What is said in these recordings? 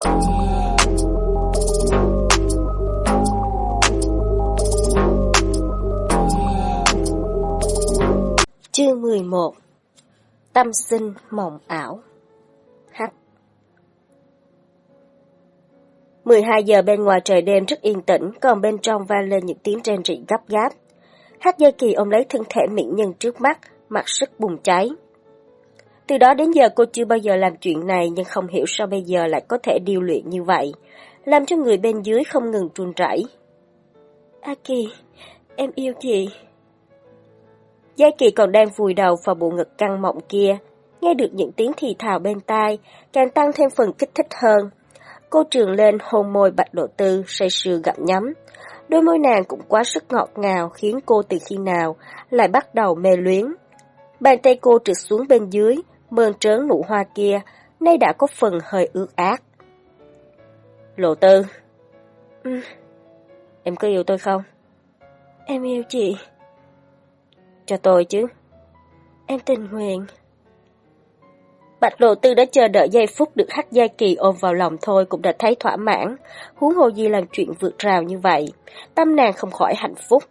Chương 11 Tâm sinh mộng ảo H 12 giờ bên ngoài trời đêm rất yên tĩnh, còn bên trong vang lên những tiếng rên rỉ gấp gáp. Hát Gia Kỳ ôm lấy thân thể mỹ nhân trước mắt, mặt sức bùng cháy. Từ đó đến giờ cô chưa bao giờ làm chuyện này nhưng không hiểu sao bây giờ lại có thể điều luyện như vậy, làm cho người bên dưới không ngừng trùn rẩy. A Kỳ, em yêu chị. Gia Kỳ còn đang vùi đầu vào bộ ngực căng mọng kia, nghe được những tiếng thì thào bên tai, càng tăng thêm phần kích thích hơn. Cô trường lên hôn môi bạch độ tư, say sưa gặm nhắm. Đôi môi nàng cũng quá sức ngọt ngào khiến cô từ khi nào lại bắt đầu mê luyến. Bàn tay cô trượt xuống bên dưới, mơn trớn nụ hoa kia, nay đã có phần hơi ướt át. Lộ tư. Ừ. Em có yêu tôi không? Em yêu chị. Cho tôi chứ. Em tình nguyện. Bạch Lộ Tư đã chờ đợi giây phút được Hắc Gia Kỳ ôm vào lòng thôi cũng đã thấy thỏa mãn, huống hồ gì làm chuyện vượt rào như vậy. Tâm nàng không khỏi hạnh phúc.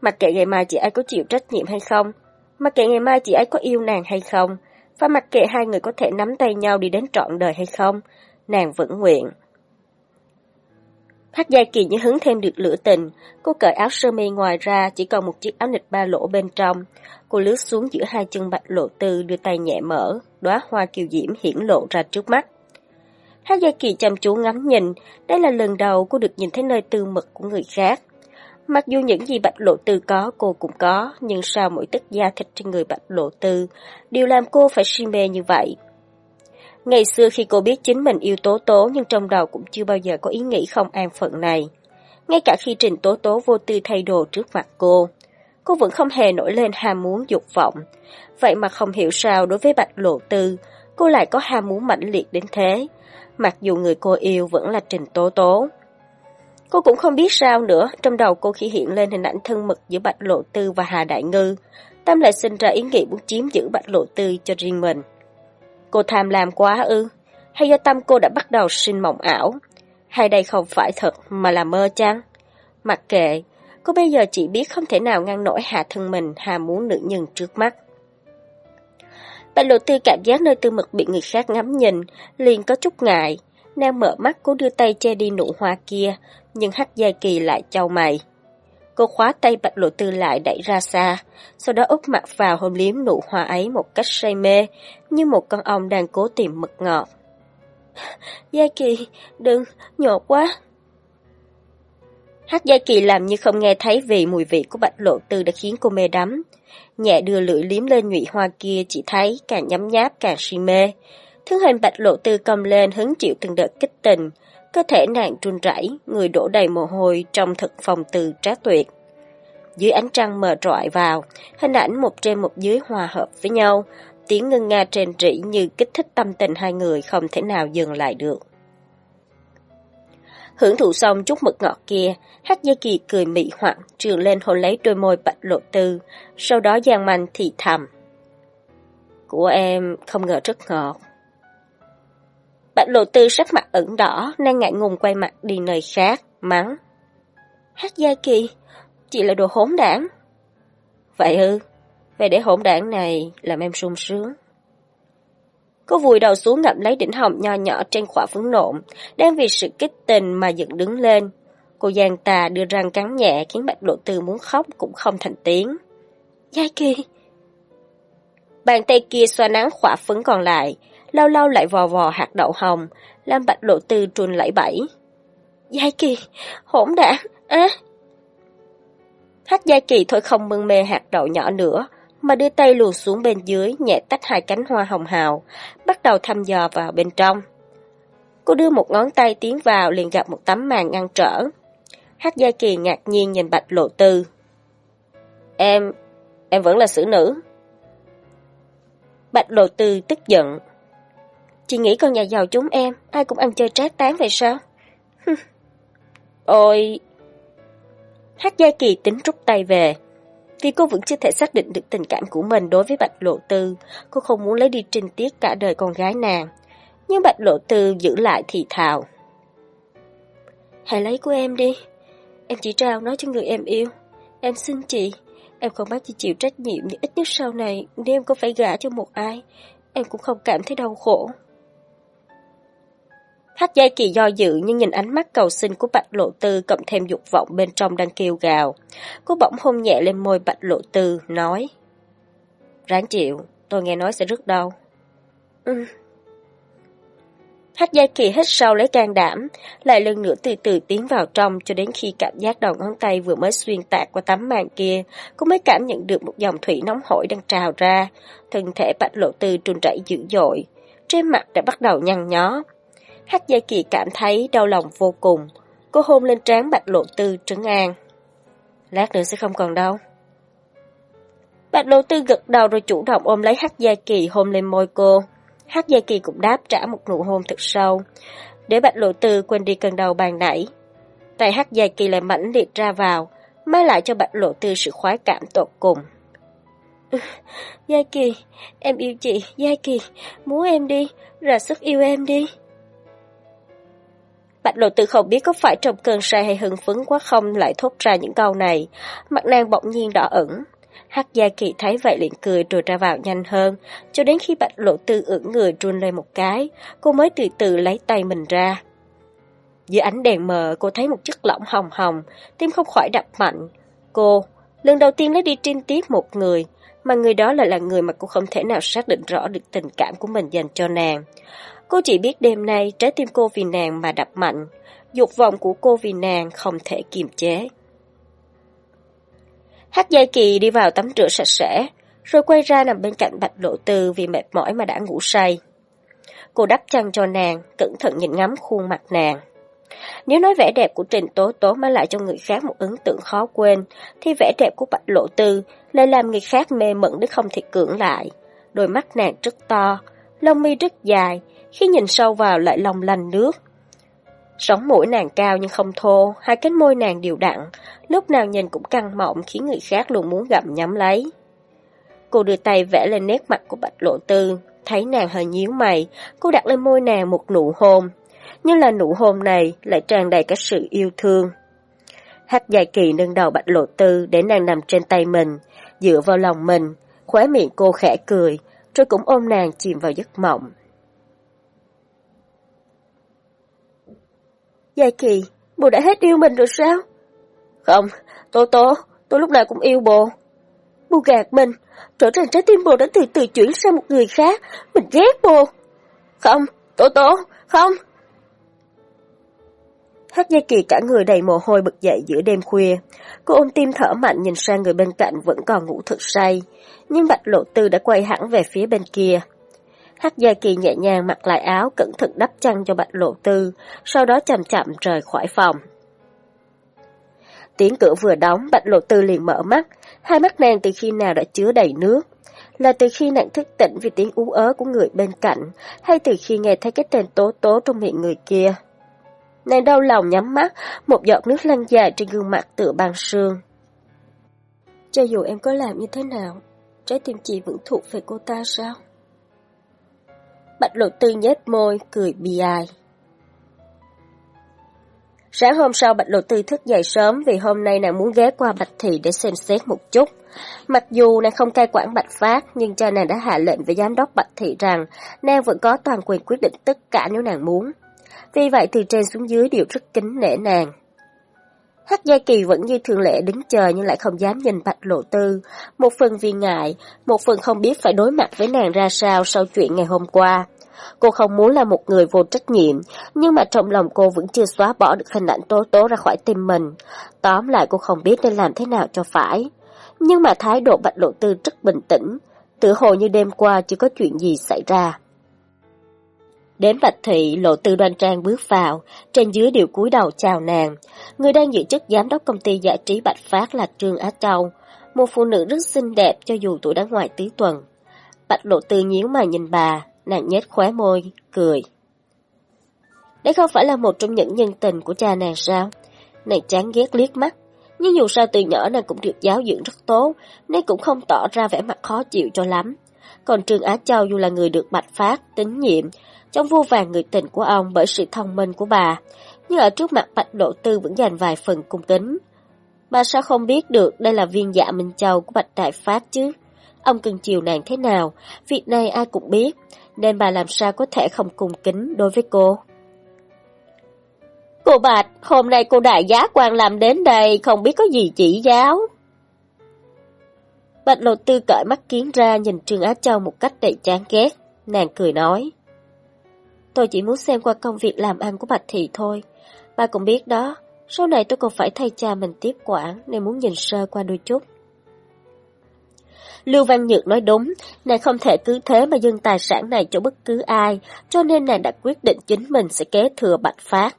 Mặc kệ ngày mai chị ấy có chịu trách nhiệm hay không, mặc kệ ngày mai chị ấy có yêu nàng hay không, và mặc kệ hai người có thể nắm tay nhau đi đến trọn đời hay không, nàng vẫn nguyện. Hát Giai Kỳ như hứng thêm được lửa tình, cô cởi áo sơ mi ngoài ra chỉ còn một chiếc áo nịch ba lỗ bên trong. Cô lướt xuống giữa hai chân bạch lộ tư đưa tay nhẹ mở, đóa hoa kiều diễm hiển lộ ra trước mắt. Hát Giai Kỳ chăm chú ngắm nhìn, đây là lần đầu cô được nhìn thấy nơi tư mật của người khác. Mặc dù những gì bạch lộ tư có cô cũng có, nhưng sao mỗi tức da thịt trên người bạch lộ tư đều làm cô phải si mê như vậy. Ngày xưa khi cô biết chính mình yêu Tố Tố nhưng trong đầu cũng chưa bao giờ có ý nghĩ không an phận này. Ngay cả khi Trình Tố Tố vô tư thay đồ trước mặt cô, cô vẫn không hề nổi lên ham muốn dục vọng. Vậy mà không hiểu sao đối với Bạch Lộ Tư, cô lại có ham muốn mãnh liệt đến thế, mặc dù người cô yêu vẫn là Trình Tố Tố. Cô cũng không biết sao nữa, trong đầu cô khi hiện lên hình ảnh thân mật giữa Bạch Lộ Tư và Hà Đại Ngư, Tâm lại sinh ra ý nghĩ muốn chiếm giữ Bạch Lộ Tư cho riêng mình. Cô tham lam quá ư? Hay do tâm cô đã bắt đầu sinh mộng ảo? Hay đây không phải thật mà là mơ chăng? Mặc kệ, cô bây giờ chỉ biết không thể nào ngăn nổi hạ thân mình hà muốn nữ nhân trước mắt. Bạch lộ tư cảm giác nơi tư mật bị người khác ngắm nhìn, liền có chút ngại. Nàng mở mắt cố đưa tay che đi nụ hoa kia, nhưng hắc gia kỳ lại chau mày. Cô khóa tay bạch lộ tư lại đẩy ra xa, sau đó úp mặt vào hôn liếm nụ hoa ấy một cách say mê, như một con ong đang cố tìm mật ngọt. Gia Kỳ, đừng, nhột quá. Hát Gia Kỳ làm như không nghe thấy vì mùi vị của bạch lộ tư đã khiến cô mê đắm. Nhẹ đưa lưỡi liếm lên nhụy hoa kia chỉ thấy càng nhắm nháp càng si mê. thứ hình bạch lộ tư cầm lên hứng chịu từng đợt kích tình, cơ thể nàng run rẩy, người đổ đầy mồ hôi trong thực phòng từ trá tuyệt. Dưới ánh trăng mờ rọi vào, hình ảnh một trên một dưới hòa hợp với nhau, tiếng ngân nga trên rỉ như kích thích tâm tình hai người không thể nào dừng lại được. Hưởng thụ xong chút mực ngọt kia, hát dây kỳ cười mị hoặc trường lên hôn lấy đôi môi bạch lộ tư, sau đó giang manh thì thầm. Của em không ngờ rất ngọt. Bạch lộ tư sắc mặt ửng đỏ, nên ngại ngùng quay mặt đi nơi khác, mắng. Hát gia kỳ, chị là đồ hỗn đảng. Vậy ư, về để hỗn đảng này làm em sung sướng. Cô vùi đầu xuống ngậm lấy đỉnh hồng nho nhỏ trên khỏa phấn nộn, đang vì sự kích tình mà dựng đứng lên. Cô giang tà đưa răng cắn nhẹ khiến bạch lộ tư muốn khóc cũng không thành tiếng. Giai kỳ! Bàn tay kia xoa nắng khỏa phấn còn lại, lâu lâu lại vò vò hạt đậu hồng, làm bạch lộ tư trùn lẫy bẫy. Giai kỳ! Hỗn đản Á! hát Giai Kỳ thôi không mưng mê hạt đậu nhỏ nữa, mà đưa tay luồn xuống bên dưới, nhẹ tách hai cánh hoa hồng hào, bắt đầu thăm dò vào bên trong. Cô đưa một ngón tay tiến vào liền gặp một tấm màn ngăn trở. Hát Gia Kỳ ngạc nhiên nhìn Bạch Lộ Tư. Em, em vẫn là xử nữ. Bạch Lộ Tư tức giận. Chị nghĩ con nhà giàu chúng em, ai cũng ăn chơi trác tán vậy sao? Ôi, Hát Gia Kỳ tính rút tay về. Vì cô vẫn chưa thể xác định được tình cảm của mình đối với Bạch Lộ Tư, cô không muốn lấy đi trinh tiết cả đời con gái nàng. nhưng Bạch Lộ Tư giữ lại thì thào. Hãy lấy của em đi, em chỉ trao nó cho người em yêu. Em xin chị, em không bắt chị chịu trách nhiệm nhưng ít nhất sau này nếu em có phải gả cho một ai, em cũng không cảm thấy đau khổ. Hát Giai Kỳ do dự nhưng nhìn ánh mắt cầu xin của Bạch Lộ Tư cộng thêm dục vọng bên trong đang kêu gào. Cô bỗng hôn nhẹ lên môi Bạch Lộ Tư, nói Ráng chịu, tôi nghe nói sẽ rất đau. Ừ. Hát Giai Kỳ hít sâu lấy can đảm, lại lần nữa từ từ tiến vào trong cho đến khi cảm giác đầu ngón tay vừa mới xuyên tạc qua tấm màn kia, cô mới cảm nhận được một dòng thủy nóng hổi đang trào ra, thân thể Bạch Lộ Tư trùn rẩy dữ dội, trên mặt đã bắt đầu nhăn nhó. Hắc Gia Kỳ cảm thấy đau lòng vô cùng. Cô hôn lên trán Bạch Lộ Tư trấn an. Lát nữa sẽ không còn đâu. Bạch Lộ Tư gật đầu rồi chủ động ôm lấy Hắc Gia Kỳ hôn lên môi cô. Hắc Gia Kỳ cũng đáp trả một nụ hôn thật sâu. Để Bạch Lộ Tư quên đi cơn đau bàn nãy. Tay Hắc Gia Kỳ lại mãnh liệt ra vào, mang lại cho Bạch Lộ Tư sự khoái cảm tột cùng. Ừ, Gia Kỳ, em yêu chị, Gia Kỳ, muốn em đi, ra sức yêu em đi. Bạch lộ tử không biết có phải trong cơn say hay hưng phấn quá không lại thốt ra những câu này. Mặt nàng bỗng nhiên đỏ ửng Hắc Gia Kỳ thấy vậy liền cười rồi ra vào nhanh hơn, cho đến khi bạch lộ tư ửng người run lên một cái, cô mới từ từ lấy tay mình ra. Dưới ánh đèn mờ, cô thấy một chất lỏng hồng hồng, tim không khỏi đập mạnh. Cô, lần đầu tiên lấy đi trinh tiếp một người, mà người đó lại là người mà cô không thể nào xác định rõ được tình cảm của mình dành cho nàng. Cô chỉ biết đêm nay trái tim cô vì nàng mà đập mạnh, dục vọng của cô vì nàng không thể kiềm chế. Hát Giai Kỳ đi vào tắm rửa sạch sẽ, rồi quay ra nằm bên cạnh Bạch Lộ Tư vì mệt mỏi mà đã ngủ say. Cô đắp chăn cho nàng, cẩn thận nhìn ngắm khuôn mặt nàng. Nếu nói vẻ đẹp của Trình Tố Tố mang lại cho người khác một ấn tượng khó quên, thì vẻ đẹp của Bạch Lộ Tư lại làm người khác mê mẩn đến không thể cưỡng lại. Đôi mắt nàng rất to, lông mi rất dài, khi nhìn sâu vào lại lòng lành nước. Sống mũi nàng cao nhưng không thô, hai cánh môi nàng đều đặn, lúc nào nhìn cũng căng mọng khiến người khác luôn muốn gặm nhắm lấy. Cô đưa tay vẽ lên nét mặt của Bạch Lộ Tư, thấy nàng hơi nhíu mày, cô đặt lên môi nàng một nụ hôn. Nhưng là nụ hôn này lại tràn đầy cả sự yêu thương. Hát dài kỳ nâng đầu Bạch Lộ Tư để nàng nằm trên tay mình, dựa vào lòng mình, khóe miệng cô khẽ cười, rồi cũng ôm nàng chìm vào giấc mộng. Gia Kỳ, bồ đã hết yêu mình rồi sao? Không, Tố Tố, tôi lúc nào cũng yêu bồ. Bồ gạt mình, trở thành trái tim bồ đã từ từ chuyển sang một người khác, mình ghét bồ. Không, Tố Tố, không. Hát Gia Kỳ cả người đầy mồ hôi bực dậy giữa đêm khuya. Cô ôm tim thở mạnh nhìn sang người bên cạnh vẫn còn ngủ thật say. Nhưng Bạch Lộ Tư đã quay hẳn về phía bên kia. Hắc Gia Kỳ nhẹ nhàng mặc lại áo, cẩn thận đắp chăn cho Bạch Lộ Tư, sau đó chậm chậm rời khỏi phòng. Tiếng cửa vừa đóng, Bạch Lộ Tư liền mở mắt, hai mắt nàng từ khi nào đã chứa đầy nước. Là từ khi nàng thức tỉnh vì tiếng ú ớ của người bên cạnh, hay từ khi nghe thấy cái tên tố tố trong miệng người kia. Nàng đau lòng nhắm mắt, một giọt nước lăn dài trên gương mặt tựa băng sương. Cho dù em có làm như thế nào, trái tim chị vẫn thuộc về cô ta sao? Bạch luật tư nhếch môi, cười bi ai. Sáng hôm sau Bạch Lộ Tư thức dậy sớm vì hôm nay nàng muốn ghé qua Bạch Thị để xem xét một chút. Mặc dù nàng không cai quản Bạch Phát, nhưng cha nàng đã hạ lệnh với giám đốc Bạch Thị rằng nàng vẫn có toàn quyền quyết định tất cả nếu nàng muốn. Vì vậy từ trên xuống dưới đều rất kính nể nàng. Hắc Gia Kỳ vẫn như thường lệ đứng chờ nhưng lại không dám nhìn Bạch Lộ Tư, một phần vì ngại, một phần không biết phải đối mặt với nàng ra sao sau chuyện ngày hôm qua. Cô không muốn là một người vô trách nhiệm, nhưng mà trong lòng cô vẫn chưa xóa bỏ được hình ảnh tố tố ra khỏi tim mình. Tóm lại cô không biết nên làm thế nào cho phải. Nhưng mà thái độ Bạch Lộ Tư rất bình tĩnh, tự hồ như đêm qua chưa có chuyện gì xảy ra. Đến Bạch Thị, lộ tư đoan trang bước vào, trên dưới đều cúi đầu chào nàng. Người đang giữ chức giám đốc công ty giải trí Bạch Phát là Trương Á Châu, một phụ nữ rất xinh đẹp cho dù tuổi đã ngoài tứ tuần. Bạch lộ tư nhíu mà nhìn bà, nàng nhếch khóe môi, cười. Đấy không phải là một trong những nhân tình của cha nàng sao? Nàng chán ghét liếc mắt, nhưng dù sao từ nhỏ nàng cũng được giáo dưỡng rất tốt, nên cũng không tỏ ra vẻ mặt khó chịu cho lắm. Còn Trương Á Châu dù là người được Bạch Phát, tín nhiệm, trong vô vàng người tình của ông bởi sự thông minh của bà, nhưng ở trước mặt Bạch Lộ Tư vẫn dành vài phần cung kính. Bà sao không biết được đây là viên dạ Minh Châu của Bạch Đại Phát chứ? Ông cần chiều nàng thế nào, việc này ai cũng biết, nên bà làm sao có thể không cung kính đối với cô. Cô Bạch, hôm nay cô đại giá quan làm đến đây, không biết có gì chỉ giáo. Bạch Lộ Tư cởi mắt kiến ra nhìn Trương Á Châu một cách đầy chán ghét. Nàng cười nói. Tôi chỉ muốn xem qua công việc làm ăn của Bạch Thị thôi. Bà cũng biết đó, sau này tôi còn phải thay cha mình tiếp quản nên muốn nhìn sơ qua đôi chút. Lưu Văn Nhược nói đúng, nàng không thể cứ thế mà dâng tài sản này cho bất cứ ai, cho nên nàng đã quyết định chính mình sẽ kế thừa Bạch Phát.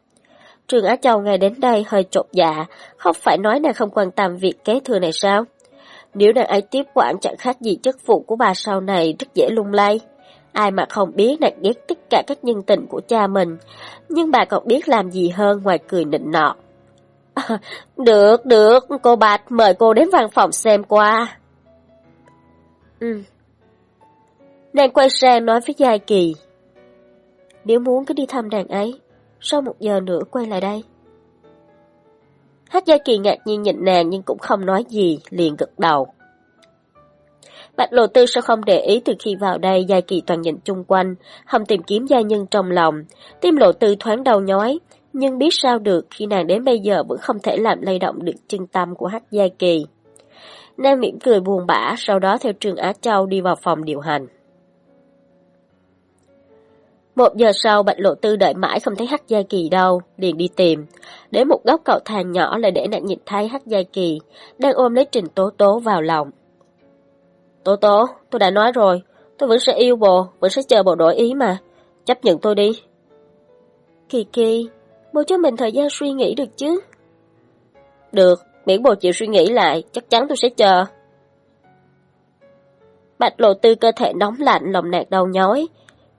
Trường Á Châu ngày đến đây hơi chột dạ, không phải nói nàng không quan tâm việc kế thừa này sao? Nếu nàng ấy tiếp quản chẳng khác gì chức vụ của bà sau này rất dễ lung lay. Ai mà không biết nàng ghét tất cả các nhân tình của cha mình, nhưng bà còn biết làm gì hơn ngoài cười nịnh nọ. À, được, được, cô Bạch mời cô đến văn phòng xem qua. Ừ. Nàng quay sang nói với Giai Kỳ. Nếu muốn cứ đi thăm nàng ấy, sau một giờ nữa quay lại đây. Hát Gia Kỳ ngạc nhiên nhìn nàng nhưng cũng không nói gì, liền gật đầu. Bạch Lộ Tư sao không để ý từ khi vào đây, Gia Kỳ toàn nhìn chung quanh, không tìm kiếm gia nhân trong lòng. Tim Lộ Tư thoáng đầu nhói, nhưng biết sao được khi nàng đến bây giờ vẫn không thể làm lay động được chân tâm của Hắc Gia Kỳ. Nam mỉm cười buồn bã, sau đó theo Trường Á Châu đi vào phòng điều hành. Một giờ sau Bạch Lộ Tư đợi mãi không thấy Hắc Gia Kỳ đâu, liền đi tìm. Đến một góc cầu thang nhỏ là để nàng nhìn thấy Hắc Gia Kỳ, đang ôm lấy Trình Tố Tố vào lòng. Tố Tố, tôi đã nói rồi, tôi vẫn sẽ yêu bồ, vẫn sẽ chờ bồ đổi ý mà. Chấp nhận tôi đi. Kỳ Kỳ, bồ cho mình thời gian suy nghĩ được chứ? Được, miễn bồ chịu suy nghĩ lại, chắc chắn tôi sẽ chờ. Bạch Lộ Tư cơ thể nóng lạnh, lòng nạt đau nhói,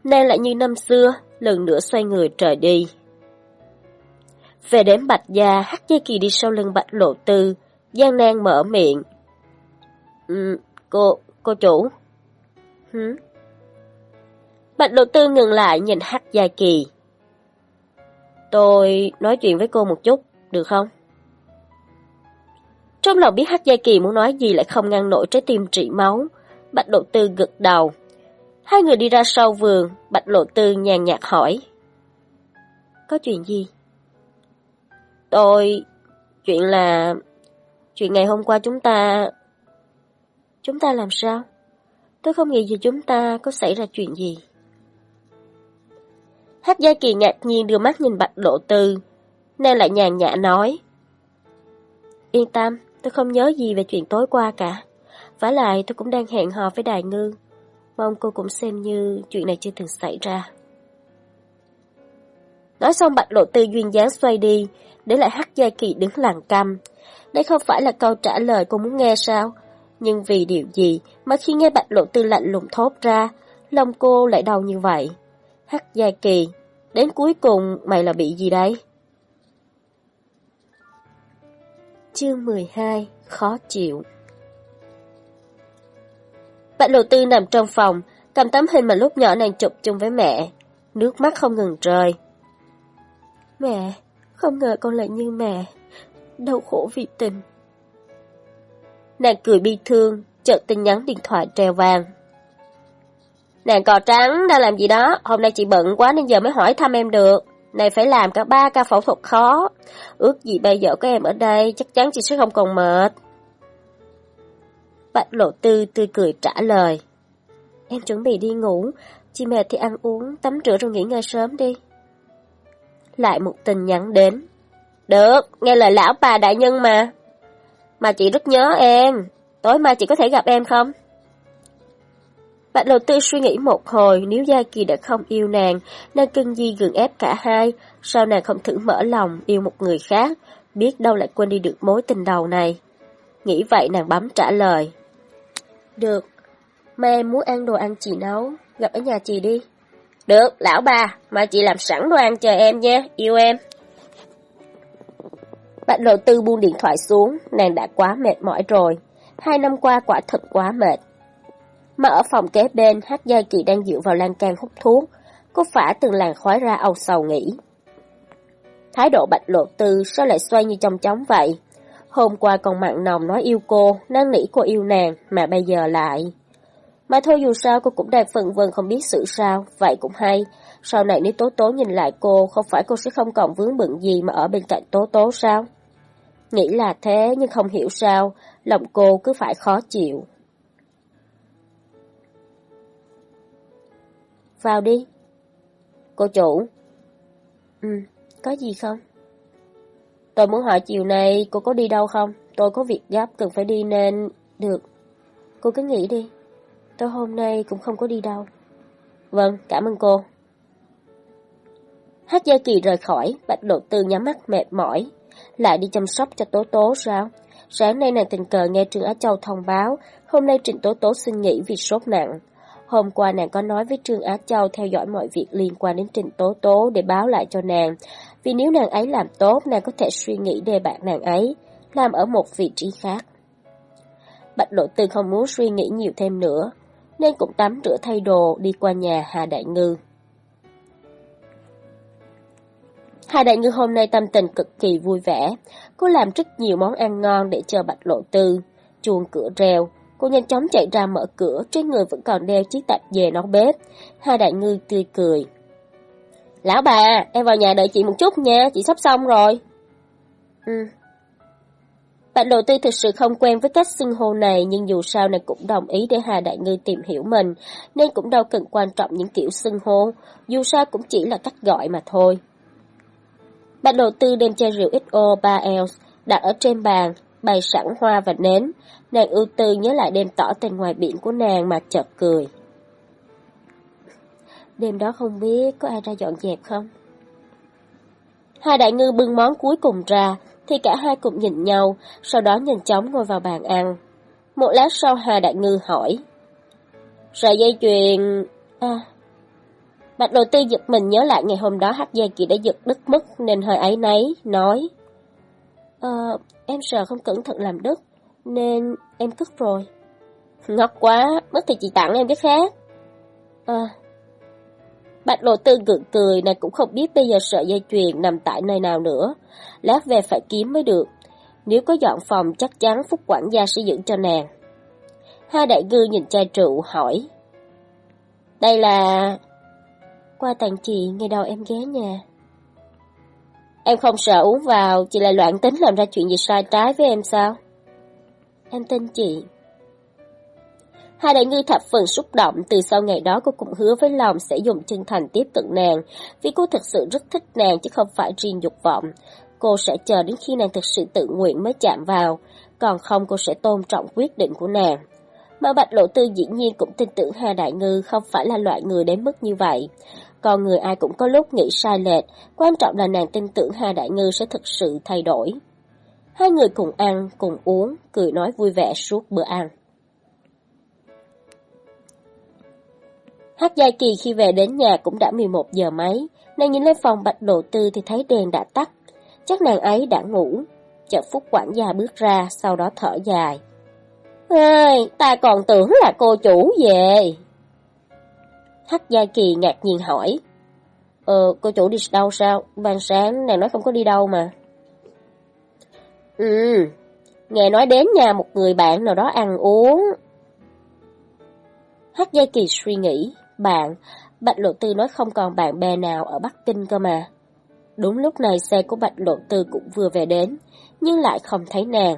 Nàng lại như năm xưa, lần nữa xoay người trời đi. Về đến Bạch Gia, Hắc Dây Kỳ đi sau lưng Bạch Lộ Tư, gian nan mở miệng. Ừ, cô, cô chủ. Hứ? Bạch Lộ Tư ngừng lại nhìn Hắc Gia Kỳ. Tôi nói chuyện với cô một chút, được không? Trong lòng biết Hắc Gia Kỳ muốn nói gì lại không ngăn nổi trái tim trị máu. Bạch Lộ Tư gật đầu. Hai người đi ra sau vườn, Bạch Lộ Tư nhàn nhạt hỏi. Có chuyện gì? Tôi... Chuyện là... Chuyện ngày hôm qua chúng ta... Chúng ta làm sao? Tôi không nghĩ gì chúng ta có xảy ra chuyện gì. Hát Gia Kỳ ngạc nhiên đưa mắt nhìn Bạch Lộ Tư, nên lại nhàn nhã nói. Yên tâm, tôi không nhớ gì về chuyện tối qua cả. Vả lại tôi cũng đang hẹn hò với Đại Ngư. Mong cô cũng xem như chuyện này chưa từng xảy ra. Nói xong bạch lộ tư duyên dáng xoay đi, để lại hắc gia kỳ đứng lặng căm. Đây không phải là câu trả lời cô muốn nghe sao? Nhưng vì điều gì mà khi nghe bạch lộ tư lạnh lùng thốt ra, lòng cô lại đau như vậy? Hắc gia kỳ, đến cuối cùng mày là bị gì đấy? Chương 12 Khó chịu Bạch Lộ Tư nằm trong phòng, cầm tấm hình mà lúc nhỏ nàng chụp chung với mẹ. Nước mắt không ngừng rơi. Mẹ, không ngờ con lại như mẹ. Đau khổ vì tình. Nàng cười bi thương, chợt tin nhắn điện thoại treo vàng. Nàng cò trắng đang làm gì đó, hôm nay chị bận quá nên giờ mới hỏi thăm em được. Này phải làm cả ba ca phẫu thuật khó. Ước gì bây giờ có em ở đây, chắc chắn chị sẽ không còn mệt. Bạch lộ tư tươi cười trả lời. Em chuẩn bị đi ngủ, chị mệt thì ăn uống, tắm rửa rồi nghỉ ngơi sớm đi. Lại một tin nhắn đến. Được, nghe lời lão bà đại nhân mà. Mà chị rất nhớ em, tối mai chị có thể gặp em không? Bạch lộ tư suy nghĩ một hồi, nếu Gia Kỳ đã không yêu nàng, nàng cưng di gượng ép cả hai, sao nàng không thử mở lòng yêu một người khác, biết đâu lại quên đi được mối tình đầu này. Nghĩ vậy nàng bấm trả lời. Được, mai em muốn ăn đồ ăn chị nấu, gặp ở nhà chị đi. Được, lão bà, mà chị làm sẵn đồ ăn chờ em nha, yêu em. Bạch lộ tư buông điện thoại xuống, nàng đã quá mệt mỏi rồi. Hai năm qua quả thật quá mệt. Mà ở phòng kế bên, Hát Giai Kỳ đang dựa vào lan can hút thuốc. Cô phả từng làn khói ra âu sầu nghĩ. Thái độ bạch lộ tư sao lại xoay như trong chóng vậy? Hôm qua còn mặn nồng nói yêu cô, năn nỉ cô yêu nàng, mà bây giờ lại... Mà thôi dù sao cô cũng đang phần vân không biết sự sao, vậy cũng hay. Sau này nếu Tố Tố nhìn lại cô, không phải cô sẽ không còn vướng bận gì mà ở bên cạnh Tố Tố sao? Nghĩ là thế nhưng không hiểu sao, lòng cô cứ phải khó chịu. Vào đi. Cô chủ. Ừ, có gì không? Tôi muốn hỏi chiều nay cô có đi đâu không? Tôi có việc gấp cần phải đi nên... Được. Cô cứ nghĩ đi. Tôi hôm nay cũng không có đi đâu. Vâng, cảm ơn cô. Hát Gia Kỳ rời khỏi, Bạch Lộ Tư nhắm mắt mệt mỏi. Lại đi chăm sóc cho Tố Tố sao? Sáng nay nàng tình cờ nghe Trương Á Châu thông báo, hôm nay Trịnh Tố Tố xin nghỉ vì sốt nặng. Hôm qua nàng có nói với Trương Á Châu theo dõi mọi việc liên quan đến Trịnh Tố Tố để báo lại cho nàng. Vì nếu nàng ấy làm tốt, nàng có thể suy nghĩ đề bạc nàng ấy, làm ở một vị trí khác. Bạch Lộ Tư không muốn suy nghĩ nhiều thêm nữa, nên cũng tắm rửa thay đồ đi qua nhà Hà Đại Ngư. Hai Đại Ngư hôm nay tâm tình cực kỳ vui vẻ, cô làm rất nhiều món ăn ngon để chờ Bạch Lộ Tư. Chuông cửa reo, cô nhanh chóng chạy ra mở cửa, trên người vẫn còn đeo chiếc tạp dề nón bếp. hai Đại Ngư tươi cười. Lão bà, em vào nhà đợi chị một chút nha, chị sắp xong rồi. Ừ, bạn đầu tư thực sự không quen với cách xưng hô này nhưng dù sao này cũng đồng ý để Hà Đại Ngư tìm hiểu mình, nên cũng đâu cần quan trọng những kiểu xưng hô, dù sao cũng chỉ là cách gọi mà thôi. Bạn đầu tư đem chai rượu XO 3 ounce đặt ở trên bàn, bày sẵn hoa và nến. Nàng ưu tư nhớ lại đêm tỏ tình ngoài biển của nàng mà chợt cười. Đêm đó không biết có ai ra dọn dẹp không? Hai đại ngư bưng món cuối cùng ra, thì cả hai cùng nhìn nhau, sau đó nhanh chóng ngồi vào bàn ăn. Một lát sau Hà Đại Ngư hỏi. Sợi dây chuyền... À... Bạch đầu tư giật mình nhớ lại ngày hôm đó hát dây kỳ đã giật đứt mất nên hơi ấy nấy, nói. Ờ, em sợ không cẩn thận làm đứt, nên em cất rồi. ngọt quá, mất thì chị tặng em cái khác. À, Bạch lộ tư gượng cười, này cũng không biết bây giờ sợi dây chuyền nằm tại nơi nào nữa. Lát về phải kiếm mới được. Nếu có dọn phòng chắc chắn Phúc quản gia sẽ giữ cho nàng. Hai đại ngư nhìn chai rượu hỏi. Đây là... Qua tặng chị, ngày đầu em ghé nhà. Em không sợ uống vào, chị lại loạn tính làm ra chuyện gì sai trái với em sao? Em tin chị. Hai đại ngư thập phần xúc động, từ sau ngày đó cô cũng hứa với lòng sẽ dùng chân thành tiếp cận nàng, vì cô thực sự rất thích nàng chứ không phải riêng dục vọng. Cô sẽ chờ đến khi nàng thực sự tự nguyện mới chạm vào, còn không cô sẽ tôn trọng quyết định của nàng. Mà Bạch Lộ Tư dĩ nhiên cũng tin tưởng Hà Đại Ngư không phải là loại người đến mức như vậy con người ai cũng có lúc nghĩ sai lệch, quan trọng là nàng tin tưởng Hà Đại Ngư sẽ thực sự thay đổi. Hai người cùng ăn, cùng uống, cười nói vui vẻ suốt bữa ăn. Hát Giai Kỳ khi về đến nhà cũng đã 11 giờ mấy, nàng nhìn lên phòng bạch độ tư thì thấy đèn đã tắt. Chắc nàng ấy đã ngủ. Chợt Phúc quản gia bước ra, sau đó thở dài. Ê, ta còn tưởng là cô chủ về. Hắc gia Kỳ ngạc nhiên hỏi. Ờ, cô chủ đi đâu sao? Ban sáng nàng nói không có đi đâu mà. Ừ, nghe nói đến nhà một người bạn nào đó ăn uống. Hắc gia Kỳ suy nghĩ, bạn, Bạch Lộ Tư nói không còn bạn bè nào ở Bắc Kinh cơ mà. Đúng lúc này xe của Bạch Lộ Tư cũng vừa về đến, nhưng lại không thấy nàng.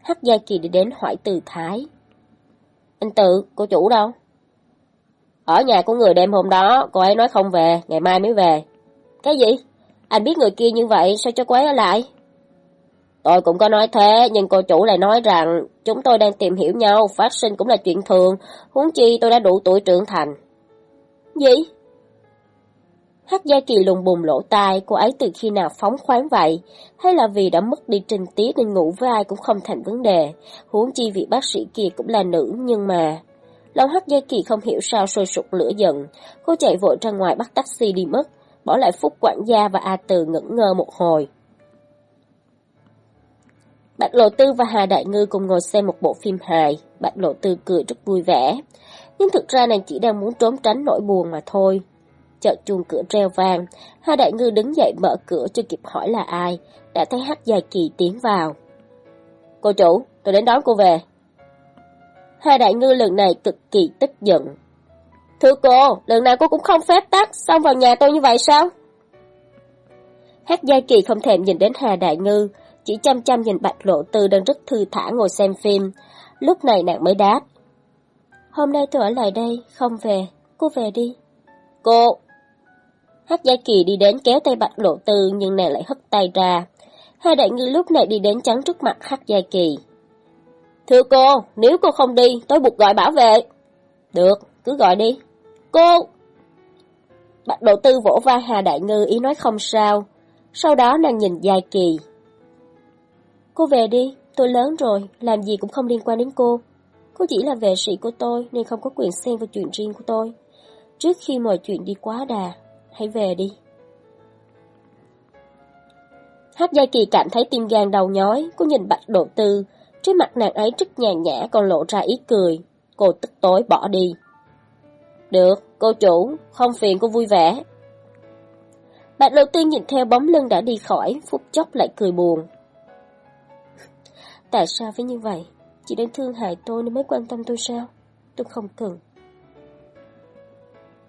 Hắc Gia Kỳ đi đến hỏi Từ Thái. Anh Tự, cô chủ đâu? Ở nhà của người đêm hôm đó, cô ấy nói không về, ngày mai mới về. Cái gì? Anh biết người kia như vậy, sao cho cô ấy ở lại? Tôi cũng có nói thế, nhưng cô chủ lại nói rằng chúng tôi đang tìm hiểu nhau, phát sinh cũng là chuyện thường, huống chi tôi đã đủ tuổi trưởng thành. Gì? Hát Gia Kỳ lùng bùng lỗ tai, cô ấy từ khi nào phóng khoáng vậy? Hay là vì đã mất đi trình tiết nên ngủ với ai cũng không thành vấn đề? Huống chi vị bác sĩ kia cũng là nữ, nhưng mà... Lòng Hát dây Kỳ không hiểu sao sôi sục lửa giận. Cô chạy vội ra ngoài bắt taxi đi mất, bỏ lại Phúc quản gia và A Từ ngẩn ngơ một hồi. Bạch Lộ Tư và Hà Đại Ngư cùng ngồi xem một bộ phim hài. Bạch Lộ Tư cười rất vui vẻ. nhưng thực ra nàng chỉ đang muốn trốn tránh nỗi buồn mà thôi. Chợt chuông cửa treo vàng, hà đại ngư đứng dậy mở cửa chưa kịp hỏi là ai, đã thấy hát dài kỳ tiến vào. Cô chủ, tôi đến đón cô về. Hai đại ngư lần này cực kỳ tức giận. Thưa cô, lần này cô cũng không phép tắt, xong vào nhà tôi như vậy sao? Hát Gia Kỳ không thèm nhìn đến Hà Đại Ngư, chỉ chăm chăm nhìn Bạch Lộ Tư đang rất thư thả ngồi xem phim. Lúc này nàng mới đáp. Hôm nay tôi ở lại đây, không về, cô về đi. Cô! Hát Gia Kỳ đi đến kéo tay Bạch Lộ Tư nhưng nàng lại hất tay ra. hà đại ngư lúc này đi đến chắn trước mặt Hát Gia Kỳ. Thưa cô, nếu cô không đi, tôi buộc gọi bảo vệ. Được, cứ gọi đi. Cô! Bạch đầu Tư vỗ vai Hà Đại Ngư ý nói không sao. Sau đó nàng nhìn Gia Kỳ. Cô về đi, tôi lớn rồi, làm gì cũng không liên quan đến cô. Cô chỉ là vệ sĩ của tôi nên không có quyền xen vào chuyện riêng của tôi. Trước khi mọi chuyện đi quá đà, hãy về đi. Hát Gia Kỳ cảm thấy tim gan đầu nhói, cô nhìn Bạch Độ Tư, trên mặt nàng ấy rất nhàn nhã còn lộ ra ý cười. Cô tức tối bỏ đi. Được, cô chủ, không phiền cô vui vẻ. Bạch đầu Tư nhìn theo bóng lưng đã đi khỏi, phút chốc lại cười buồn. Tại sao phải như vậy? Chị đang thương hại tôi nên mới quan tâm tôi sao? Tôi không cần.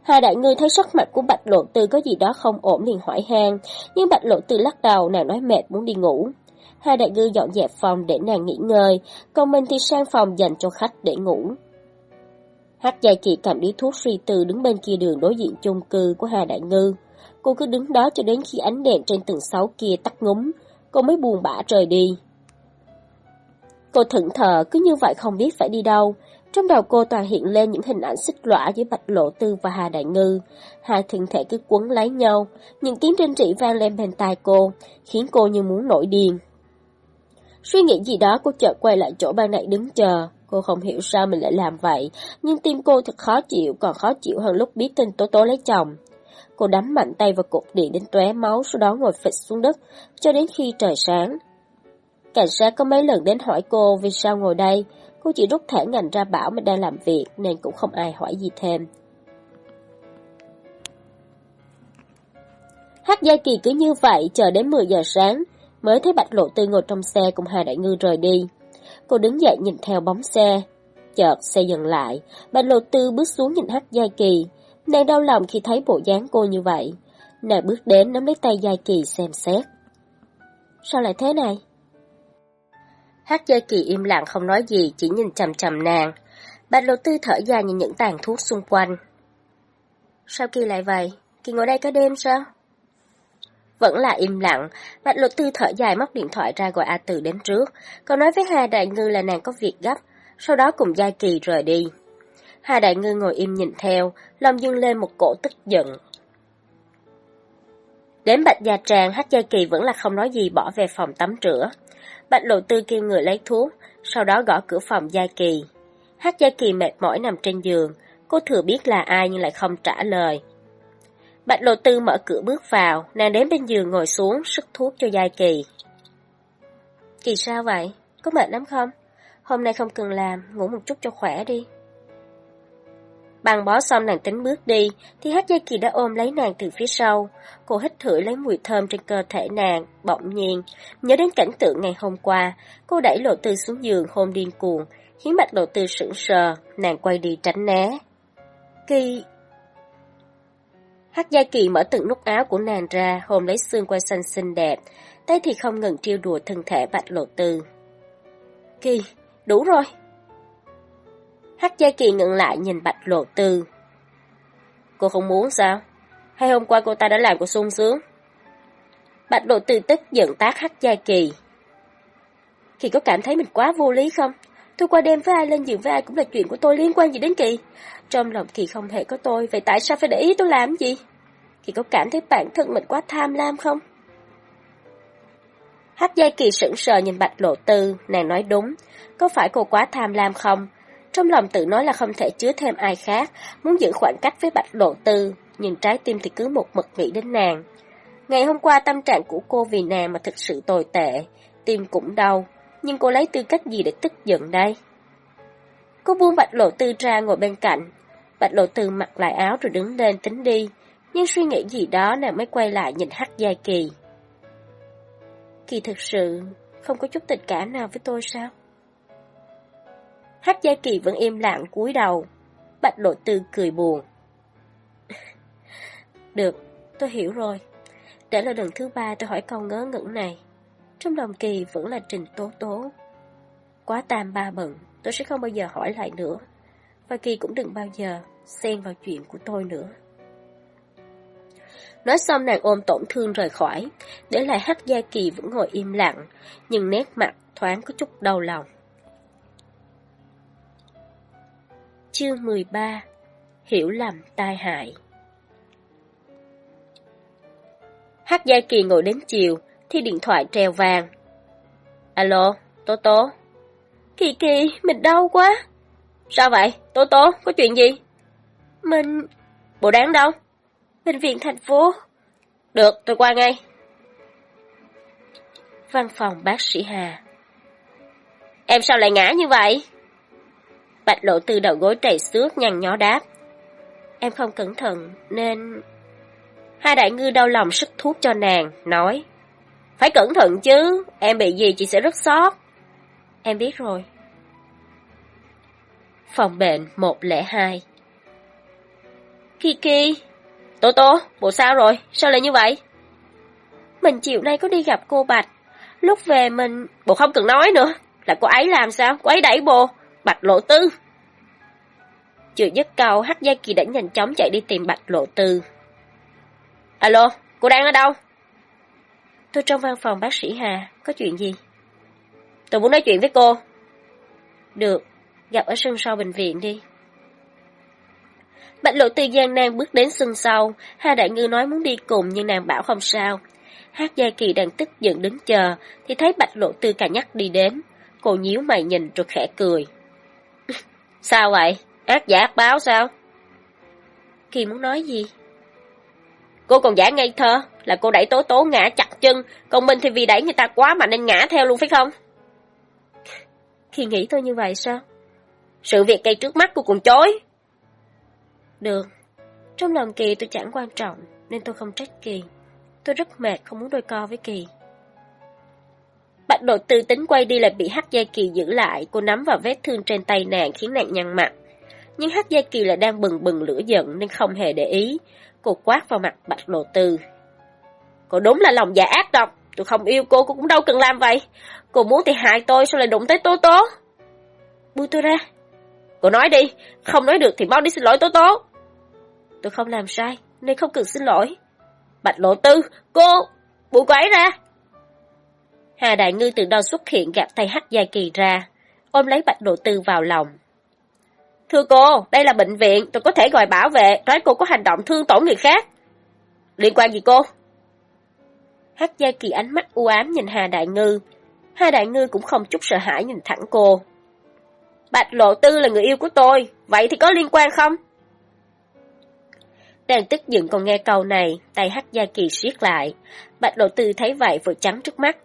Hai đại ngư thấy sắc mặt của Bạch Lộ Tư có gì đó không ổn liền hỏi han, nhưng Bạch Lộ Tư lắc đầu, nàng nói mệt muốn đi ngủ. Hai đại ngư dọn dẹp phòng để nàng nghỉ ngơi, còn mình thì sang phòng dành cho khách để ngủ. hắc dài kỳ cầm điếu thuốc suy tư đứng bên kia đường đối diện chung cư của hà đại ngư. Cô cứ đứng đó cho đến khi ánh đèn trên tầng sáu kia tắt ngúng, cô mới buồn bã rời đi. Cô thận thờ cứ như vậy không biết phải đi đâu. Trong đầu cô toàn hiện lên những hình ảnh xích lõa giữa Bạch Lộ Tư và Hà Đại Ngư. Hai thân thể cứ quấn lấy nhau, những tiếng rên rỉ vang lên bên tai cô, khiến cô như muốn nổi điên. Suy nghĩ gì đó cô chợt quay lại chỗ ban nãy đứng chờ. Cô không hiểu sao mình lại làm vậy, nhưng tim cô thật khó chịu, còn khó chịu hơn lúc biết tin Tố Tố lấy chồng. Cô đắm mạnh tay vào cục điện đến tóe máu, sau đó ngồi phịch xuống đất, cho đến khi trời sáng. Cảnh sát có mấy lần đến hỏi cô vì sao ngồi đây, cô chỉ rút thẻ ngành ra bảo mình đang làm việc nên cũng không ai hỏi gì thêm. Hát Gia Kỳ cứ như vậy chờ đến 10 giờ sáng, mới thấy Bạch Lộ Tư ngồi trong xe cùng hai đại ngư rời đi. Cô đứng dậy nhìn theo bóng xe. Chợt xe dừng lại, Bạch Lộ Tư bước xuống nhìn Hát Gia Kỳ. Nàng đau lòng khi thấy bộ dáng cô như vậy. Nàng bước đến nắm lấy tay Gia Kỳ xem xét. Sao lại thế này? Hát Gia Kỳ im lặng không nói gì, chỉ nhìn chầm chầm nàng. Bạch Lộ Tư thở dài nhìn những tàn thuốc xung quanh. Sao Kỳ lại vậy? Kỳ ngồi đây cả đêm sao? Vẫn là im lặng, Bạch Lộ Tư thở dài móc điện thoại ra gọi A Từ đến trước, còn nói với Hà Đại Ngư là nàng có việc gấp, sau đó cùng Gia Kỳ rời đi. Hà Đại Ngư ngồi im nhìn theo, lòng dưng lên một cổ tức giận. Đến Bạch Gia Tràng, Hát Gia Kỳ vẫn là không nói gì bỏ về phòng tắm rửa. Bạch Lộ Tư kêu người lấy thuốc, sau đó gõ cửa phòng Gia Kỳ. Hát Gia Kỳ mệt mỏi nằm trên giường, cô thừa biết là ai nhưng lại không trả lời. Bạch Lộ Tư mở cửa bước vào, nàng đến bên giường ngồi xuống, sức thuốc cho Gia Kỳ. Kỳ sao vậy? Có mệt lắm không? Hôm nay không cần làm, ngủ một chút cho khỏe đi. Bằng bó xong nàng tính bước đi, thì Hát Gia Kỳ đã ôm lấy nàng từ phía sau. Cô hít thử lấy mùi thơm trên cơ thể nàng, bỗng nhiên. Nhớ đến cảnh tượng ngày hôm qua, cô đẩy lộ tư xuống giường hôn điên cuồng, khiến Bạch lộ tư sững sờ, nàng quay đi tránh né. Kỳ... Hắc Gia Kỳ mở từng nút áo của nàng ra, hôn lấy xương quai xanh xinh đẹp, tay thì không ngừng trêu đùa thân thể bạch lộ tư. Kỳ, đủ rồi. Hắc Gia Kỳ ngừng lại nhìn Bạch Lộ Tư. Cô không muốn sao? Hay hôm qua cô ta đã làm cô sung sướng? Bạch Lộ Tư tức giận tác Hắc Gia Kỳ. Kỳ có cảm thấy mình quá vô lý không? Tôi qua đêm với ai lên giường với ai cũng là chuyện của tôi liên quan gì đến Kỳ. Trong lòng Kỳ không hề có tôi, vậy tại sao phải để ý tôi làm gì? Kỳ có cảm thấy bản thân mình quá tham lam không? Hắc giai Kỳ sững sờ nhìn Bạch Lộ Tư, nàng nói đúng, có phải cô quá tham lam không? Trong lòng tự nói là không thể chứa thêm ai khác, muốn giữ khoảng cách với Bạch Lộ Tư, nhưng trái tim thì cứ một mực nghĩ đến nàng. Ngày hôm qua tâm trạng của cô vì nàng mà thực sự tồi tệ, tim cũng đau, nhưng cô lấy tư cách gì để tức giận đây? Cô buông Bạch Lộ Tư ra ngồi bên cạnh, Bạch lộ tư mặc lại áo rồi đứng lên tính đi, nhưng suy nghĩ gì đó nàng mới quay lại nhìn Hắc Giai Kỳ. Kỳ thực sự không có chút tình cảm nào với tôi sao? Hắc Giai Kỳ vẫn im lặng cúi đầu. Bạch lộ tư cười buồn. Được, tôi hiểu rồi. Để là lần thứ ba tôi hỏi câu ngớ ngẩn này. Trong lòng Kỳ vẫn là Trình Tố Tố. Quá tam ba bận, tôi sẽ không bao giờ hỏi lại nữa. Và Kỳ cũng đừng bao giờ xen vào chuyện của tôi nữa. Nói xong nàng ôm tổn thương rời khỏi, để lại Hắc Gia Kỳ vẫn ngồi im lặng, nhưng nét mặt thoáng có chút đau lòng. Chương 13 Hiểu lầm tai hại Hắc Gia Kỳ ngồi đến chiều, thì điện thoại treo vàng. Alo, Tố Tố. Kỳ Kỳ, mình đau quá. Sao vậy? Tố Tố, có chuyện gì? Mình... Bộ đáng đâu? Bệnh viện thành phố. Được, tôi qua ngay. Văn phòng bác sĩ Hà. Em sao lại ngã như vậy? Bạch lộ từ đầu gối trầy xước nhăn nhó đáp. Em không cẩn thận nên... Hai đại ngư đau lòng sức thuốc cho nàng, nói. Phải cẩn thận chứ, em bị gì chị sẽ rất sót. Em biết rồi. Phòng bệnh 102 Kiki Tố tố, bộ sao rồi? Sao lại như vậy? Mình chiều nay có đi gặp cô Bạch. Lúc về mình... Bộ không cần nói nữa. Là cô ấy làm sao? Cô ấy đẩy bồ. Bạch lộ tư. Chưa dứt câu, Hắc Gia Kỳ đã nhanh chóng chạy đi tìm Bạch lộ tư. Alo, cô đang ở đâu? Tôi trong văn phòng bác sĩ Hà, có chuyện gì? Tôi muốn nói chuyện với cô. Được, gặp ở sân sau bệnh viện đi. Bạch lộ tư gian nan bước đến sân sau, Hà Đại Ngư nói muốn đi cùng nhưng nàng bảo không sao. Hát Gia Kỳ đang tức giận đứng chờ, thì thấy Bạch lộ tư cả nhắc đi đến. Cô nhíu mày nhìn rồi khẽ cười. sao vậy? Ác giả ác báo sao? Kỳ muốn nói gì? Cô còn giả ngây thơ, là cô đẩy tố tố ngã chặt chân, còn mình thì vì đẩy người ta quá mà nên ngã theo luôn phải không? Khi nghĩ tôi như vậy sao? Sự việc ngay trước mắt cô còn chối. Được, trong lòng Kỳ tôi chẳng quan trọng, nên tôi không trách Kỳ. Tôi rất mệt, không muốn đôi co với Kỳ. Bạch độ tư tính quay đi lại bị Hắc Giai Kỳ giữ lại, cô nắm vào vết thương trên tay nàng khiến nàng nhăn mặt. Nhưng Hắc Giai Kỳ lại đang bừng bừng lửa giận nên không hề để ý. Cô quát vào mặt Bạch lộ tư. Cô đúng là lòng dạ ác độc, tôi không yêu cô, cô cũng đâu cần làm vậy. Cô muốn thì hại tôi, sao lại đụng tới Tố Tố? Buông tôi ra. Cô nói đi, không nói được thì mau đi xin lỗi Tố Tố. Tôi không làm sai, nên không cần xin lỗi. Bạch lộ tư, cô, buông cô ấy ra. Hà Đại Ngư từ đâu xuất hiện gặp tay hắc dài kỳ ra, ôm lấy bạch lộ tư vào lòng. Thưa cô, đây là bệnh viện, tôi có thể gọi bảo vệ, nói cô có hành động thương tổn người khác. Liên quan gì cô? Hắc Gia Kỳ ánh mắt u ám nhìn Hà Đại Ngư. Hà Đại Ngư cũng không chút sợ hãi nhìn thẳng cô. Bạch Lộ Tư là người yêu của tôi, vậy thì có liên quan không? Đang tức giận còn nghe câu này, tay Hắc Gia Kỳ siết lại. Bạch Lộ Tư thấy vậy vừa trắng trước mắt.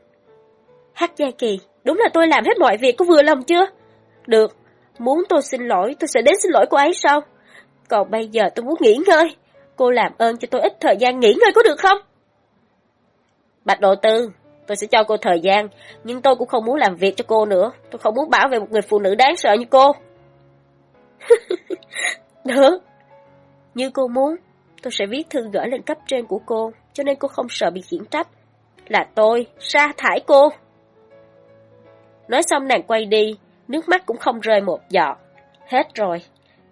Hắc Gia Kỳ, đúng là tôi làm hết mọi việc, có vừa lòng chưa? Được, muốn tôi xin lỗi, tôi sẽ đến xin lỗi cô ấy sau. Còn bây giờ tôi muốn nghỉ ngơi. Cô làm ơn cho tôi ít thời gian nghỉ ngơi có được không? Bạch Độ Tư, tôi sẽ cho cô thời gian, nhưng tôi cũng không muốn làm việc cho cô nữa. Tôi không muốn bảo vệ một người phụ nữ đáng sợ như cô. Được, như cô muốn, tôi sẽ viết thư gửi lên cấp trên của cô, cho nên cô không sợ bị khiển trách. Là tôi, sa thải cô. Nói xong nàng quay đi, nước mắt cũng không rơi một giọt. Hết rồi,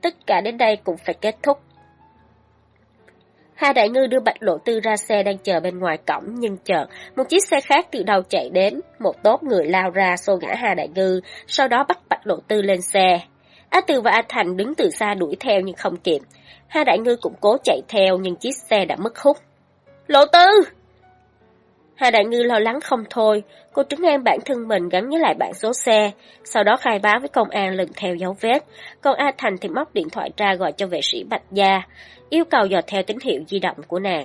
tất cả đến đây cũng phải kết thúc. Hà Đại Ngư đưa Bạch Lộ Tư ra xe đang chờ bên ngoài cổng nhưng chợt, một chiếc xe khác từ đầu chạy đến, một tốt người lao ra xô ngã Hà Đại Ngư, sau đó bắt Bạch Lộ Tư lên xe. A Từ và A Thành đứng từ xa đuổi theo nhưng không kịp. Hà Đại Ngư cũng cố chạy theo nhưng chiếc xe đã mất hút. Lộ Tư! Hà Đại Ngư lo lắng không thôi, cô trứng em bản thân mình gắn với lại bản số xe, sau đó khai báo với công an lần theo dấu vết. Còn A Thành thì móc điện thoại ra gọi cho vệ sĩ Bạch Gia, yêu cầu dò theo tín hiệu di động của nàng.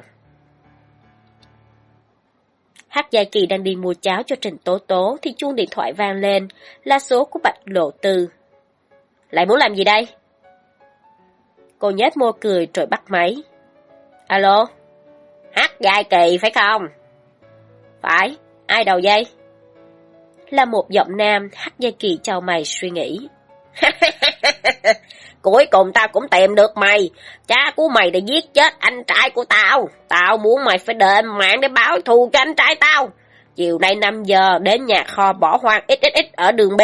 Hắc Gia Kỳ đang đi mua cháo cho Trình Tố Tố thì chuông điện thoại vang lên, là số của Bạch Lộ Tư. Lại muốn làm gì đây? Cô nhếch môi cười rồi bắt máy. Alo? Hát dài kỳ phải không? Phải, ai đầu dây? Là một giọng nam, hát dây kỳ chào mày suy nghĩ. Cuối cùng tao cũng tìm được mày. Cha của mày đã giết chết anh trai của tao. Tao muốn mày phải đền mạng để báo thù cho anh trai tao. Chiều nay 5 giờ đến nhà kho bỏ hoang XXX ở đường B.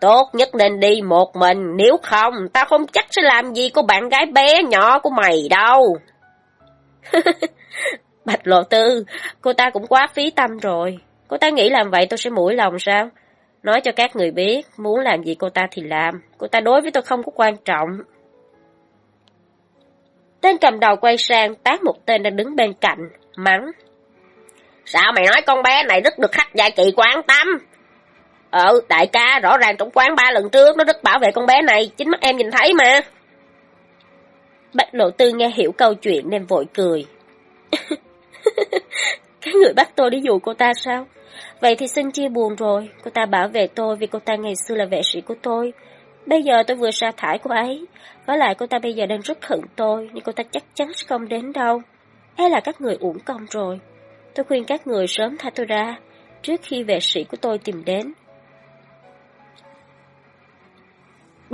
Tốt nhất nên đi một mình, nếu không, tao không chắc sẽ làm gì của bạn gái bé nhỏ của mày đâu. Bạch lộ tư, cô ta cũng quá phí tâm rồi. Cô ta nghĩ làm vậy tôi sẽ mũi lòng sao? Nói cho các người biết, muốn làm gì cô ta thì làm. Cô ta đối với tôi không có quan trọng. Tên cầm đầu quay sang tát một tên đang đứng bên cạnh, mắng. Sao mày nói con bé này rất được khách gia kỳ quan tâm? Ờ, đại ca, rõ ràng trong quán ba lần trước nó rất bảo vệ con bé này, chính mắt em nhìn thấy mà. Bạch lộ tư nghe hiểu câu chuyện nên vội cười. Cái người bắt tôi đi dụ cô ta sao? Vậy thì xin chia buồn rồi, cô ta bảo vệ tôi vì cô ta ngày xưa là vệ sĩ của tôi. Bây giờ tôi vừa sa thải cô ấy, với lại cô ta bây giờ đang rất hận tôi, nhưng cô ta chắc chắn sẽ không đến đâu. Hay là các người uổng công rồi. Tôi khuyên các người sớm tha tôi ra, trước khi vệ sĩ của tôi tìm đến.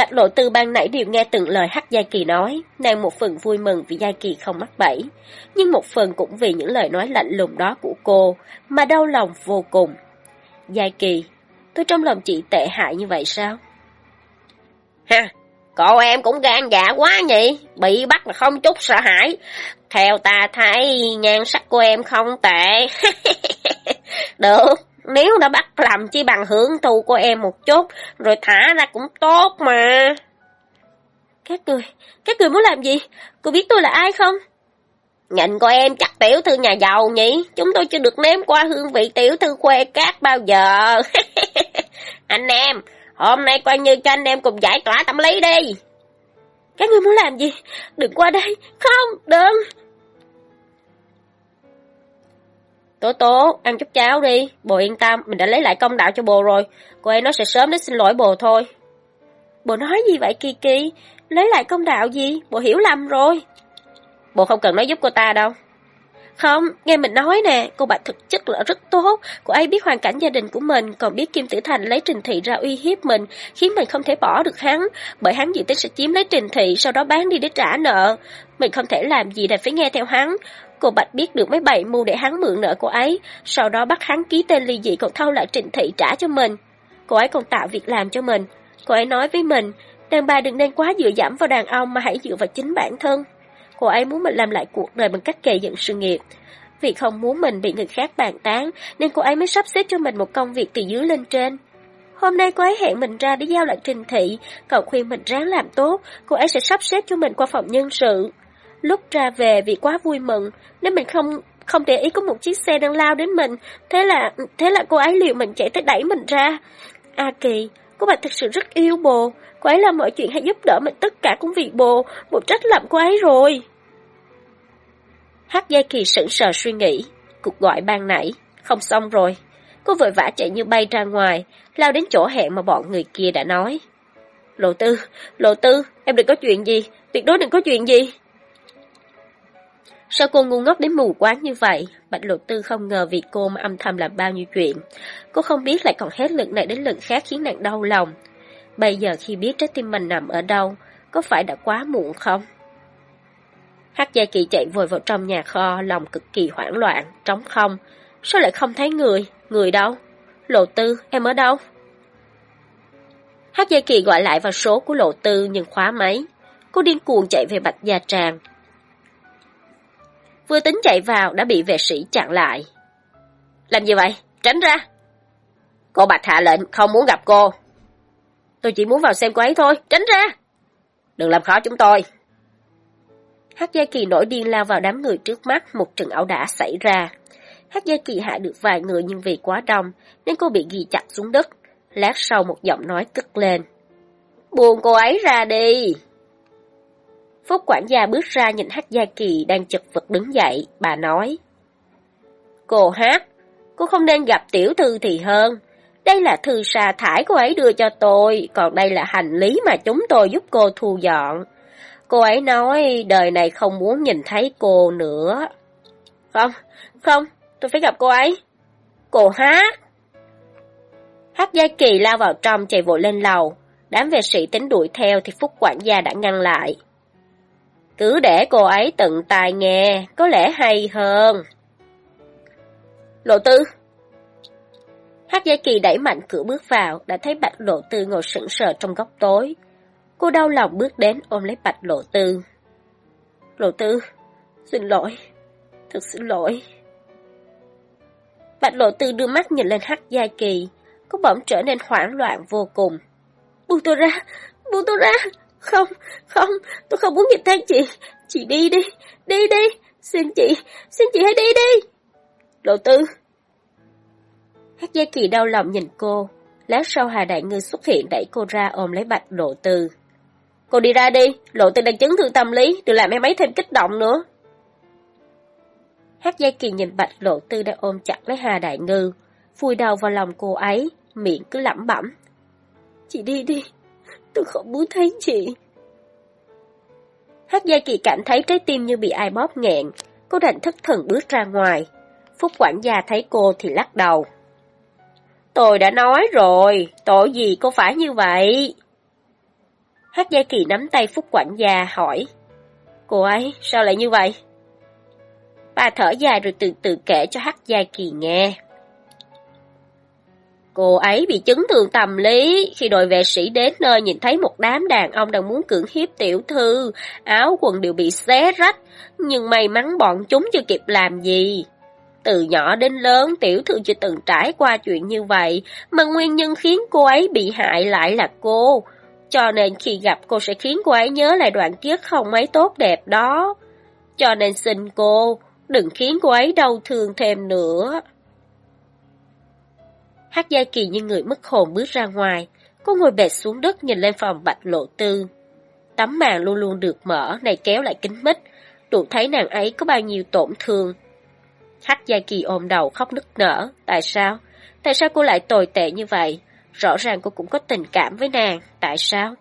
Bạch lộ tư ban nãy đều nghe từng lời hắc Giai Kỳ nói, nàng một phần vui mừng vì Giai Kỳ không mắc bẫy, nhưng một phần cũng vì những lời nói lạnh lùng đó của cô, mà đau lòng vô cùng. Giai Kỳ, tôi trong lòng chị tệ hại như vậy sao? Ha, cậu em cũng gan dạ quá nhỉ, bị bắt mà không chút sợ hãi. Theo ta thấy nhan sắc của em không tệ. Được, nếu đã bắt làm chi bằng hưởng thù của em một chút, rồi thả ra cũng tốt mà. Các người, các người muốn làm gì? Cô biết tôi là ai không? Nhìn của em chắc tiểu thư nhà giàu nhỉ? Chúng tôi chưa được nếm qua hương vị tiểu thư quê cát bao giờ. anh em, hôm nay coi như cho anh em cùng giải tỏa tâm lý đi. Các người muốn làm gì? Đừng qua đây. Không, đừng. Tố tố, ăn chút cháo đi, bồ yên tâm, mình đã lấy lại công đạo cho bồ rồi, cô ấy nó sẽ sớm đến xin lỗi bồ thôi. Bồ nói gì vậy Kiki? Lấy lại công đạo gì? Bồ hiểu lầm rồi. Bồ không cần nói giúp cô ta đâu. Không, nghe mình nói nè, cô bạch thực chất là rất tốt. Cô ấy biết hoàn cảnh gia đình của mình, còn biết Kim Tử Thành lấy Trình Thị ra uy hiếp mình, khiến mình không thể bỏ được hắn. Bởi hắn dự tính sẽ chiếm lấy Trình Thị, sau đó bán đi để trả nợ. Mình không thể làm gì để phải nghe theo hắn. Cô Bạch biết được mấy bảy mưu để hắn mượn nợ cô ấy, sau đó bắt hắn ký tên ly dị còn thâu lại Trịnh Thị trả cho mình. Cô ấy còn tạo việc làm cho mình. Cô ấy nói với mình, đàn bà đừng nên quá dựa dẫm vào đàn ông mà hãy dựa vào chính bản thân. Cô ấy muốn mình làm lại cuộc đời bằng cách gây dựng sự nghiệp. Vì không muốn mình bị người khác bàn tán, nên cô ấy mới sắp xếp cho mình một công việc từ dưới lên trên. Hôm nay cô ấy hẹn mình ra để giao lại trình thị, cậu khuyên mình ráng làm tốt, cô ấy sẽ sắp xếp cho mình qua phòng nhân sự. Lúc ra về vì quá vui mừng, nên mình không không để ý có một chiếc xe đang lao đến mình, thế là thế là cô ấy liều mình chạy tới đẩy mình ra. A Kỳ, cô bạn thực sự rất yêu bồ, cô ấy làm mọi chuyện hay giúp đỡ mình tất cả cũng vì bồ, bồ trách lầm cô ấy rồi. Hát dây Kỳ sững sờ suy nghĩ, cuộc gọi ban nãy, không xong rồi. Cô vội vã chạy như bay ra ngoài, lao đến chỗ hẹn mà bọn người kia đã nói. Lộ tư, lộ tư, em đừng có chuyện gì, tuyệt đối đừng có chuyện gì. Sao cô ngu ngốc đến mù quáng như vậy? Bạch lộ tư không ngờ vì cô mà âm thầm làm bao nhiêu chuyện. Cô không biết lại còn hết lần này đến lần khác khiến nàng đau lòng. Bây giờ khi biết trái tim mình nằm ở đâu, có phải đã quá muộn không? Hát Gia Kỳ chạy vội vào trong nhà kho, lòng cực kỳ hoảng loạn, trống không. Sao lại không thấy người? Người đâu? Lộ tư, em ở đâu? Hát Gia Kỳ gọi lại vào số của lộ tư nhưng khóa máy. Cô điên cuồng chạy về Bạch Gia Tràng. Vừa tính chạy vào đã bị vệ sĩ chặn lại. Làm gì vậy? Tránh ra! Cô Bạch hạ lệnh không muốn gặp cô. Tôi chỉ muốn vào xem cô ấy thôi, tránh ra! Đừng làm khó chúng tôi. Hát Gia Kỳ nổi điên lao vào đám người trước mắt, một trận ẩu đả xảy ra. Hát Gia Kỳ hạ được vài người nhưng vì quá đông, nên cô bị ghi chặt xuống đất. Lát sau một giọng nói cất lên. Buông cô ấy ra đi! Phúc quản gia bước ra nhìn Hát Gia Kỳ đang chật vật đứng dậy, bà nói. Cô Hát, cô không nên gặp tiểu thư thì hơn. Đây là thư sa thải cô ấy đưa cho tôi, còn đây là hành lý mà chúng tôi giúp cô thu dọn. Cô ấy nói đời này không muốn nhìn thấy cô nữa. Không, không, tôi phải gặp cô ấy. Cô hát. Hát Gia Kỳ lao vào trong chạy vội lên lầu. Đám vệ sĩ tính đuổi theo thì Phúc quản gia đã ngăn lại. Cứ để cô ấy tận tài nghe, có lẽ hay hơn. Lộ tư Hát Gia Kỳ đẩy mạnh cửa bước vào, đã thấy Bạch Lộ Tư ngồi sững sờ trong góc tối. Cô đau lòng bước đến ôm lấy Bạch Lộ Tư. Lộ Tư, xin lỗi, thật xin lỗi. Bạch Lộ Tư đưa mắt nhìn lên Hát Gia Kỳ, cô bỗng trở nên hoảng loạn vô cùng. Buông tôi ra, buông tôi ra. Không, không, tôi không muốn nhìn thấy chị. Chị đi đi, đi đi. Xin chị, xin chị hãy đi đi. Lộ tư. Hát Gia Kỳ đau lòng nhìn cô. Lát sau Hà Đại Ngư xuất hiện đẩy cô ra ôm lấy bạch lộ tư. Cô đi ra đi, lộ tư đang chấn thương tâm lý, đừng làm em ấy thêm kích động nữa. Hát Gia Kỳ nhìn bạch lộ tư đang ôm chặt lấy Hà Đại Ngư, vùi đầu vào lòng cô ấy, miệng cứ lẩm bẩm. Chị đi đi, tôi không muốn thấy chị. Hát Gia Kỳ cảm thấy trái tim như bị ai bóp nghẹn, cô đành thất thần bước ra ngoài. Phúc quản gia thấy cô thì lắc đầu. Tôi đã nói rồi, tội gì cô phải như vậy? Hát Gia Kỳ nắm tay Phúc quản gia hỏi. Cô ấy, sao lại như vậy? Bà thở dài rồi từ từ kể cho Hát Gia Kỳ nghe. Cô ấy bị chấn thương tâm lý, khi đội vệ sĩ đến nơi nhìn thấy một đám đàn ông đang muốn cưỡng hiếp tiểu thư, áo quần đều bị xé rách, nhưng may mắn bọn chúng chưa kịp làm gì. Từ nhỏ đến lớn, tiểu thư chưa từng trải qua chuyện như vậy, mà nguyên nhân khiến cô ấy bị hại lại là cô. Cho nên khi gặp cô sẽ khiến cô ấy nhớ lại đoạn kiếp không mấy tốt đẹp đó. Cho nên xin cô, đừng khiến cô ấy đau thương thêm nữa. Hát Gia Kỳ như người mất hồn bước ra ngoài, cô ngồi bệt xuống đất nhìn lên phòng bạch lộ tư. Tấm màn luôn luôn được mở, này kéo lại kính mít, đủ thấy nàng ấy có bao nhiêu tổn thương. Hát Gia Kỳ ôm đầu khóc nức nở, tại sao? Tại sao cô lại tồi tệ như vậy? Rõ ràng cô cũng có tình cảm với nàng, tại sao?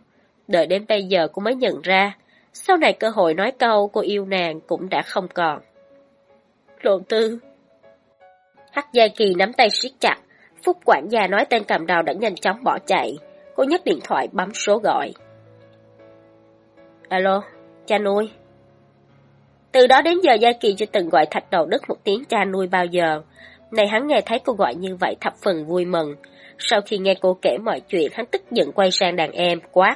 Đợi đến bây giờ cô mới nhận ra, sau này cơ hội nói câu cô yêu nàng cũng đã không còn. Lộ tư Hắc Gia Kỳ nắm tay siết chặt, Phúc quản gia nói tên cầm đầu đã nhanh chóng bỏ chạy. Cô nhấc điện thoại bấm số gọi. Alo, cha nuôi. Từ đó đến giờ Gia Kỳ chưa từng gọi thạch đầu đất một tiếng cha nuôi bao giờ. Này hắn nghe thấy cô gọi như vậy thập phần vui mừng. Sau khi nghe cô kể mọi chuyện, hắn tức giận quay sang đàn em, quát.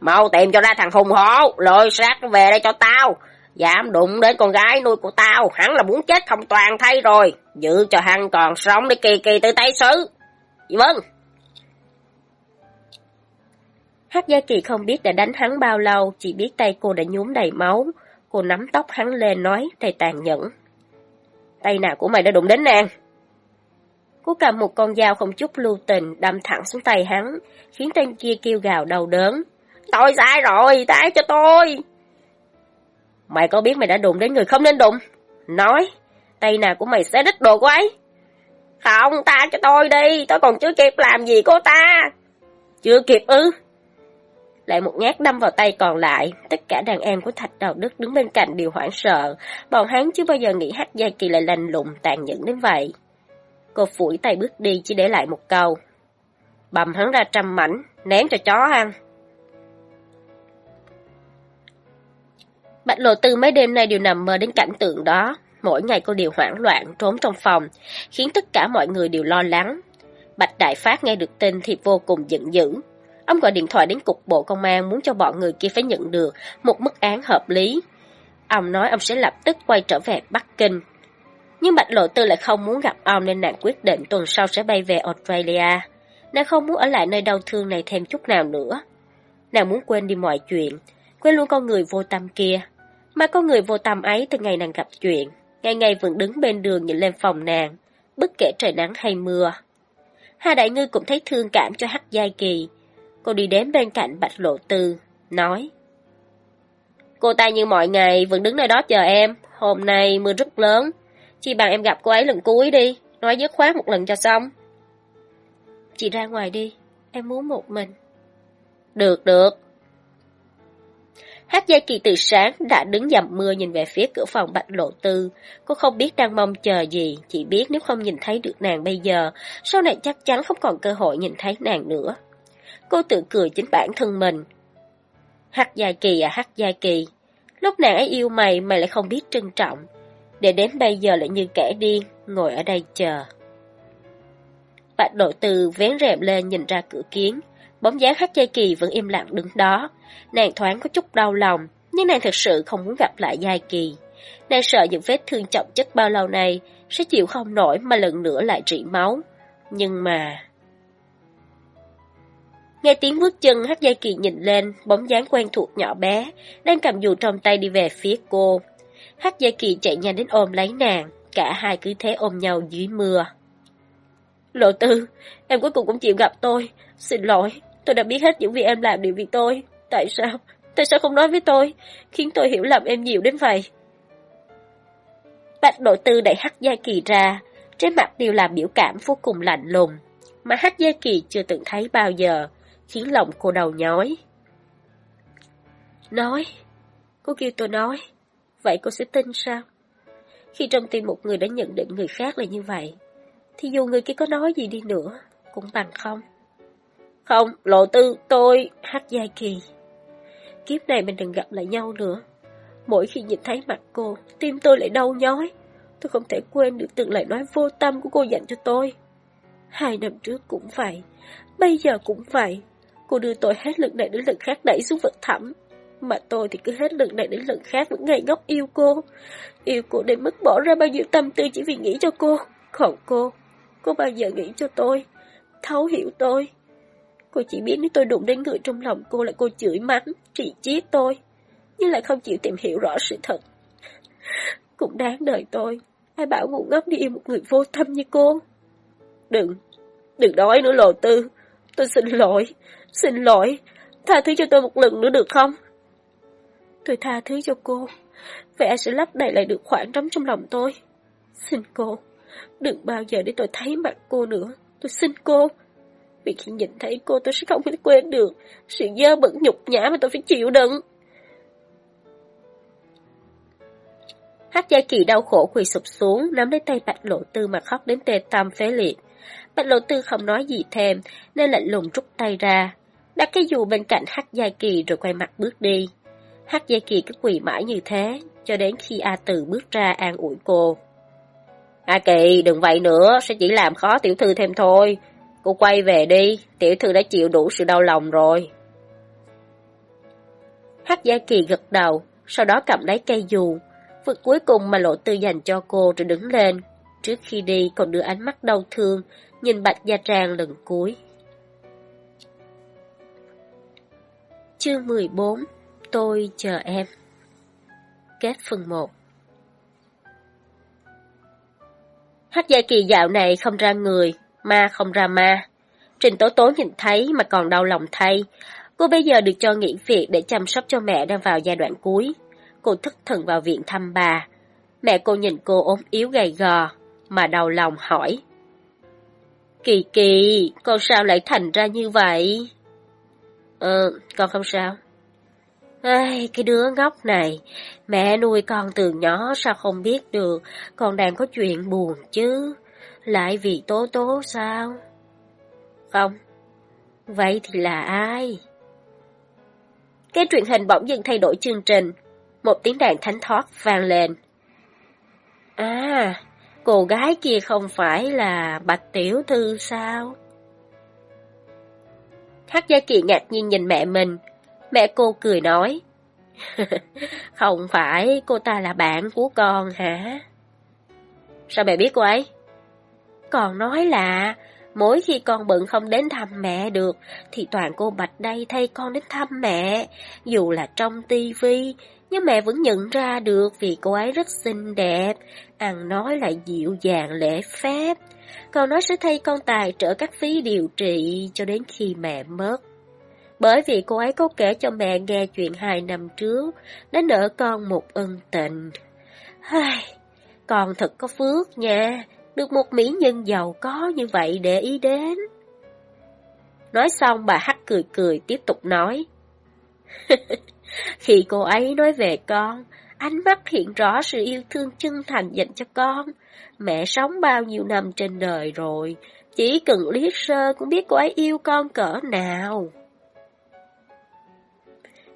Mau tìm cho ra thằng hùng hổ, lôi xác về đây cho tao. Dám đụng đến con gái nuôi của tao, hắn là muốn chết không toàn thay rồi. Giữ cho hắn còn sống để kỳ kỳ tự tay xử. Vâng. Hát Gia Kỳ không biết đã đánh hắn bao lâu, chỉ biết tay cô đã nhuốm đầy máu. Cô nắm tóc hắn lên nói đầy tàn nhẫn. Tay nào của mày đã đụng đến nàng? Cô cầm một con dao không chút lưu tình, đâm thẳng xuống tay hắn, khiến tên kia kêu gào đau đớn. Tôi sai rồi, tha cho tôi. Mày có biết mày đã đụng đến người không nên đụng? Nói, tay nào của mày sẽ đứt đồ của ấy. Không, ta cho tôi đi, tôi còn chưa kịp làm gì cô ta. Chưa kịp ư? Lại một nhát đâm vào tay còn lại, tất cả đàn em của Thạch Đầu Đức đứng bên cạnh đều hoảng sợ, bọn hắn chưa bao giờ nghĩ hát Gia Kỳ lại lành lùng tàn nhẫn đến vậy. Cô phủi tay bước đi chỉ để lại một câu. Bầm hắn ra trăm mảnh, ném cho chó ăn. Bạch Lộ Tư mấy đêm nay đều nằm mơ đến cảnh tượng đó. Mỗi ngày cô đều hoảng loạn, trốn trong phòng, khiến tất cả mọi người đều lo lắng. Bạch Đại Phát nghe được tin thì vô cùng giận dữ. Ông gọi điện thoại đến cục bộ công an muốn cho bọn người kia phải nhận được một mức án hợp lý. Ông nói ông sẽ lập tức quay trở về Bắc Kinh. Nhưng Bạch Lộ Tư lại không muốn gặp ông nên nàng quyết định tuần sau sẽ bay về Australia. Nàng không muốn ở lại nơi đau thương này thêm chút nào nữa. Nàng muốn quên đi mọi chuyện, quên luôn con người vô tâm kia. Mà con người vô tâm ấy từ ngày nàng gặp chuyện, ngày ngày vẫn đứng bên đường nhìn lên phòng nàng, bất kể trời nắng hay mưa. Hà Đại Ngư cũng thấy thương cảm cho Hắc Giai Kỳ. Cô đi đến bên cạnh Bạch Lộ Tư, nói. Cô ta như mọi ngày vẫn đứng nơi đó chờ em, hôm nay mưa rất lớn. Chỉ bằng em gặp cô ấy lần cuối đi, nói dứt khoát một lần cho xong. Chị ra ngoài đi, em muốn một mình. Được, được, Hát Gia Kỳ từ sáng đã đứng dầm mưa nhìn về phía cửa phòng Bạch Lộ Tư. Cô không biết đang mong chờ gì, chỉ biết nếu không nhìn thấy được nàng bây giờ, sau này chắc chắn không còn cơ hội nhìn thấy nàng nữa. Cô tự cười chính bản thân mình. Hát Gia Kỳ à Hát Gia Kỳ, lúc nàng ấy yêu mày, mày lại không biết trân trọng. Để đến bây giờ lại như kẻ điên, ngồi ở đây chờ. Bạch Lộ Tư vén rèm lên nhìn ra cửa kiến, bóng dáng Hát Gia Kỳ vẫn im lặng đứng đó. Nàng thoáng có chút đau lòng, nhưng nàng thật sự không muốn gặp lại Giai Kỳ. Nàng sợ những vết thương trọng chất bao lâu này sẽ chịu không nổi mà lần nữa lại rỉ máu. Nhưng mà... Nghe tiếng bước chân Hát Giai Kỳ nhìn lên, bóng dáng quen thuộc nhỏ bé, đang cầm dù trong tay đi về phía cô. Hát Giai Kỳ chạy nhanh đến ôm lấy nàng, cả hai cứ thế ôm nhau dưới mưa. Lộ tư, em cuối cùng cũng chịu gặp tôi. Xin lỗi, tôi đã biết hết những việc em làm đều vì tôi. Tại sao? Tại sao không nói với tôi? Khiến tôi hiểu lầm em nhiều đến vậy. Bạch đội Tư đẩy Hắc Gia Kỳ ra, trên mặt đều là biểu cảm vô cùng lạnh lùng, mà Hắc Gia Kỳ chưa từng thấy bao giờ, khiến lòng cô đầu nhói. Nói, cô kêu tôi nói, vậy cô sẽ tin sao? Khi trong tim một người đã nhận định người khác là như vậy, thì dù người kia có nói gì đi nữa, cũng bằng không. Không, lộ tư, tôi, Hắc Gia Kỳ kiếp này mình đừng gặp lại nhau nữa. Mỗi khi nhìn thấy mặt cô, tim tôi lại đau nhói. Tôi không thể quên được từng lời nói vô tâm của cô dành cho tôi. Hai năm trước cũng vậy, bây giờ cũng vậy. Cô đưa tôi hết lần này đến lần khác đẩy xuống vực thẳm. Mà tôi thì cứ hết lần này đến lần khác vẫn ngây ngốc yêu cô. Yêu cô đến mức bỏ ra bao nhiêu tâm tư chỉ vì nghĩ cho cô. Còn cô, cô bao giờ nghĩ cho tôi, thấu hiểu tôi. Cô chỉ biết nếu tôi đụng đến người trong lòng cô là cô chửi mắng, trị chiết tôi, nhưng lại không chịu tìm hiểu rõ sự thật. Cũng đáng đời tôi, ai bảo ngu ngốc đi yêu một người vô tâm như cô. Đừng, đừng nói nữa lộ tư, tôi xin lỗi, xin lỗi, tha thứ cho tôi một lần nữa được không? Tôi tha thứ cho cô, vậy ai sẽ lấp đầy lại được khoảng trống trong lòng tôi. Xin cô, đừng bao giờ để tôi thấy mặt cô nữa, tôi xin cô. Vì khi nhìn thấy cô tôi sẽ không thể quên được sự dơ bẩn nhục nhã mà tôi phải chịu đựng. Hát Gia Kỳ đau khổ quỳ sụp xuống, nắm lấy tay Bạch Lộ Tư mà khóc đến tê tâm phế liệt. Bạch Lộ Tư không nói gì thêm, nên lạnh lùng rút tay ra, đặt cái dù bên cạnh Hát Gia Kỳ rồi quay mặt bước đi. Hát Gia Kỳ cứ quỳ mãi như thế, cho đến khi A Từ bước ra an ủi cô. A Kỳ, đừng vậy nữa, sẽ chỉ làm khó tiểu thư thêm thôi. Cô quay về đi, tiểu thư đã chịu đủ sự đau lòng rồi. Hắc Gia Kỳ gật đầu, sau đó cầm lấy cây dù, vượt cuối cùng mà lộ tư dành cho cô rồi đứng lên. Trước khi đi còn đưa ánh mắt đau thương, nhìn Bạch Gia Trang lần cuối. Chương 14 Tôi chờ em Kết phần 1 Hắc Gia Kỳ dạo này không ra người, ma không ra ma. Trình Tố Tố nhìn thấy mà còn đau lòng thay. Cô bây giờ được cho nghỉ việc để chăm sóc cho mẹ đang vào giai đoạn cuối. Cô thức thần vào viện thăm bà. Mẹ cô nhìn cô ốm yếu gầy gò, mà đau lòng hỏi. Kỳ kỳ, con sao lại thành ra như vậy? Ừ, con không sao. Ai, cái đứa ngốc này, mẹ nuôi con từ nhỏ sao không biết được, con đang có chuyện buồn chứ. Lại vì tố tố sao? Không. Vậy thì là ai? Cái truyền hình bỗng dừng thay đổi chương trình. Một tiếng đàn thánh thoát vang lên. À, cô gái kia không phải là Bạch Tiểu Thư sao? Hát Gia Kỳ ngạc nhiên nhìn mẹ mình. Mẹ cô cười nói. không phải, cô ta là bạn của con hả? Sao mẹ biết cô ấy? Còn nói là, mỗi khi con bận không đến thăm mẹ được, thì toàn cô Bạch đây thay con đến thăm mẹ. Dù là trong tivi, nhưng mẹ vẫn nhận ra được vì cô ấy rất xinh đẹp, ăn nói lại dịu dàng lễ phép. Còn nó sẽ thay con tài trợ các phí điều trị cho đến khi mẹ mất. Bởi vì cô ấy có kể cho mẹ nghe chuyện hai năm trước, đã nợ con một ân tình. Ai, con thật có phước nha, được một mỹ nhân giàu có như vậy để ý đến. Nói xong bà Hắc cười cười tiếp tục nói. Khi cô ấy nói về con, ánh mắt hiện rõ sự yêu thương chân thành dành cho con. Mẹ sống bao nhiêu năm trên đời rồi, chỉ cần liếc sơ cũng biết cô ấy yêu con cỡ nào.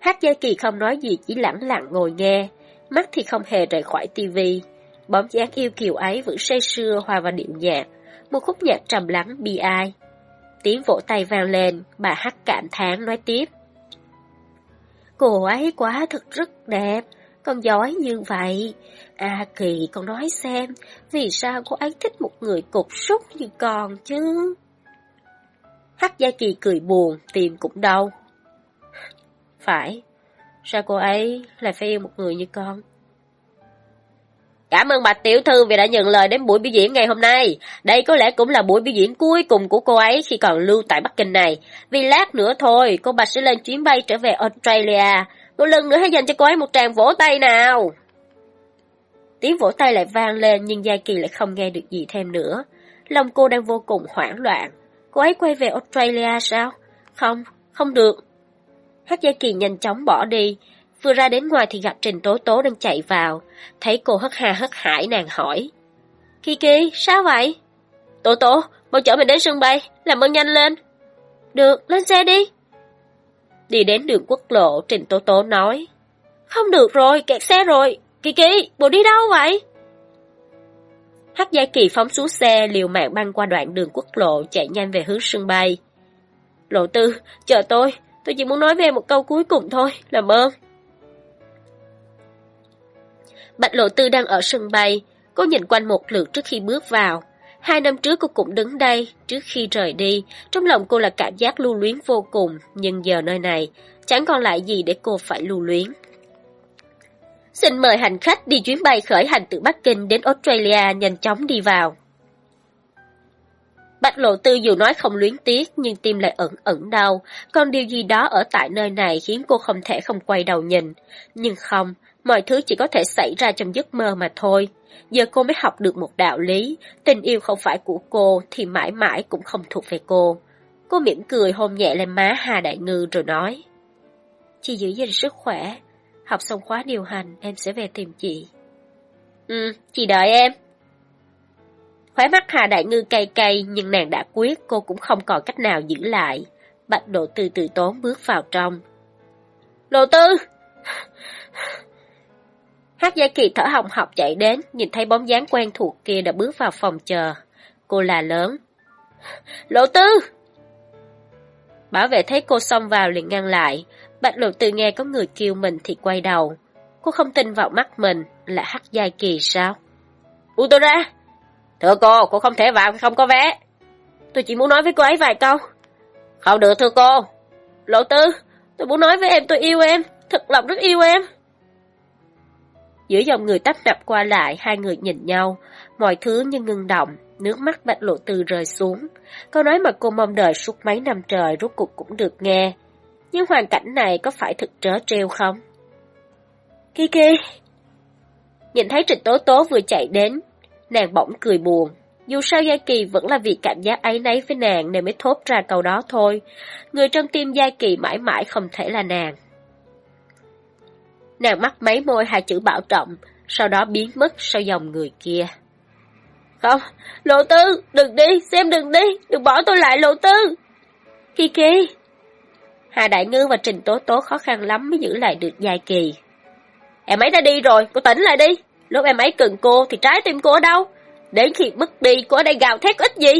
Hát Gia Kỳ không nói gì chỉ lặng lặng ngồi nghe, mắt thì không hề rời khỏi tivi. Bóng dáng yêu kiều ấy vẫn say sưa hòa vào điệu nhạc, một khúc nhạc trầm lắng bi ai. Tiếng vỗ tay vang lên, bà hát cảm thán nói tiếp. Cô ấy quá thật rất đẹp, con giỏi như vậy. À Kỳ, con nói xem, vì sao cô ấy thích một người cục súc như con chứ? Hắc Gia Kỳ cười buồn, tìm cũng đau. Phải, sao cô ấy lại phải yêu một người như con? Cảm ơn bạch tiểu thư vì đã nhận lời đến buổi biểu diễn ngày hôm nay. Đây có lẽ cũng là buổi biểu diễn cuối cùng của cô ấy khi còn lưu tại Bắc Kinh này. Vì lát nữa thôi, cô bạch sẽ lên chuyến bay trở về Australia. Một lần nữa hãy dành cho cô ấy một tràng vỗ tay nào. Tiếng vỗ tay lại vang lên nhưng Gia Kỳ lại không nghe được gì thêm nữa. Lòng cô đang vô cùng hoảng loạn. Cô ấy quay về Australia sao? Không, không được. Hát Gia Kỳ nhanh chóng bỏ đi. Vừa ra đến ngoài thì gặp Trình Tố Tố đang chạy vào. Thấy cô hất hà hất hải nàng hỏi. Kiki, sao vậy? Tố Tố, mau chở mình đến sân bay, làm ơn nhanh lên. Được, lên xe đi. Đi đến đường quốc lộ, Trình Tố Tố nói. Không được rồi, kẹt xe rồi. Kiki, bộ đi đâu vậy? Hắc Gia Kỳ phóng xuống xe, liều mạng băng qua đoạn đường quốc lộ, chạy nhanh về hướng sân bay. Lộ tư, chờ tôi, tôi chỉ muốn nói về một câu cuối cùng thôi, làm ơn. Bạch lộ tư đang ở sân bay, cô nhìn quanh một lượt trước khi bước vào. Hai năm trước cô cũng đứng đây, trước khi rời đi, trong lòng cô là cảm giác lưu luyến vô cùng, nhưng giờ nơi này, chẳng còn lại gì để cô phải lưu luyến. Xin mời hành khách đi chuyến bay khởi hành từ Bắc Kinh đến Australia nhanh chóng đi vào. Bạch Lộ Tư dù nói không luyến tiếc nhưng tim lại ẩn ẩn đau, còn điều gì đó ở tại nơi này khiến cô không thể không quay đầu nhìn. Nhưng không, mọi thứ chỉ có thể xảy ra trong giấc mơ mà thôi. Giờ cô mới học được một đạo lý, tình yêu không phải của cô thì mãi mãi cũng không thuộc về cô. Cô mỉm cười hôn nhẹ lên má Hà Đại Ngư rồi nói. Chị giữ gìn sức khỏe, học xong khóa điều hành em sẽ về tìm chị. Ừ, chị đợi em. Khóe mắt Hà Đại Ngư cay cay nhưng nàng đã quyết cô cũng không còn cách nào giữ lại. Bạch Độ Tư từ tốn bước vào trong. Lộ Tư! Hát Gia Kỳ thở hồng học chạy đến, nhìn thấy bóng dáng quen thuộc kia đã bước vào phòng chờ. Cô là lớn. Lộ Tư! Bảo vệ thấy cô xông vào liền ngăn lại. Bạch Lộ Tư nghe có người kêu mình thì quay đầu. Cô không tin vào mắt mình là Hát Gia Kỳ sao? U tôi ra! Thưa cô, cô không thể vào không có vé. Tôi chỉ muốn nói với cô ấy vài câu. Không được thưa cô. Lộ Tư, tôi muốn nói với em tôi yêu em, thật lòng rất yêu em. Giữa dòng người tấp nập qua lại, hai người nhìn nhau, mọi thứ như ngưng động, nước mắt bạch lộ từ rơi xuống. Câu nói mà cô mong đợi suốt mấy năm trời rốt cuộc cũng được nghe. Nhưng hoàn cảnh này có phải thực trớ trêu không? Kiki! Nhìn thấy Trịnh Tố Tố vừa chạy đến, nàng bỗng cười buồn. Dù sao Gia Kỳ vẫn là vì cảm giác ấy nấy với nàng nên mới thốt ra câu đó thôi. Người trong tim Gia Kỳ mãi mãi không thể là nàng. Nàng mắt mấy môi hai chữ bảo trọng, sau đó biến mất sau dòng người kia. Không, lộ tư, đừng đi, xem đừng đi, đừng bỏ tôi lại lộ tư. Kiki. Hà Đại Ngư và Trình Tố Tố khó khăn lắm mới giữ lại được dài Kỳ. Em ấy đã đi rồi, cô tỉnh lại đi. Lúc em ấy cần cô thì trái tim cô ở đâu? Đến khi mất đi, cô ở đây gào thét ít gì?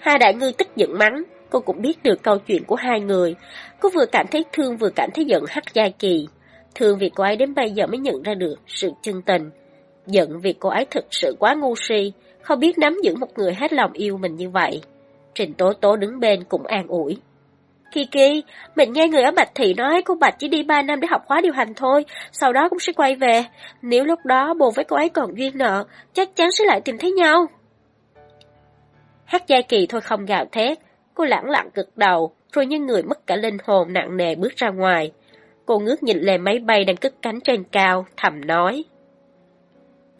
Hà Đại Ngư tức giận mắng, cô cũng biết được câu chuyện của hai người. Cô vừa cảm thấy thương vừa cảm thấy giận Hắc Giai Kỳ. Thương vì cô ấy đến bây giờ mới nhận ra được sự chân tình. Giận vì cô ấy thực sự quá ngu si, không biết nắm giữ một người hết lòng yêu mình như vậy. Trình Tố Tố đứng bên cũng an ủi. Kiki, mình nghe người ở Bạch Thị nói cô Bạch chỉ đi 3 năm để học khóa điều hành thôi, sau đó cũng sẽ quay về. Nếu lúc đó bồ với cô ấy còn duyên nợ, chắc chắn sẽ lại tìm thấy nhau. Hát Gia Kỳ thôi không gào thét, cô lẳng lặng cực đầu, rồi như người mất cả linh hồn nặng nề bước ra ngoài. Cô ngước nhìn lên máy bay đang cất cánh trên cao, thầm nói.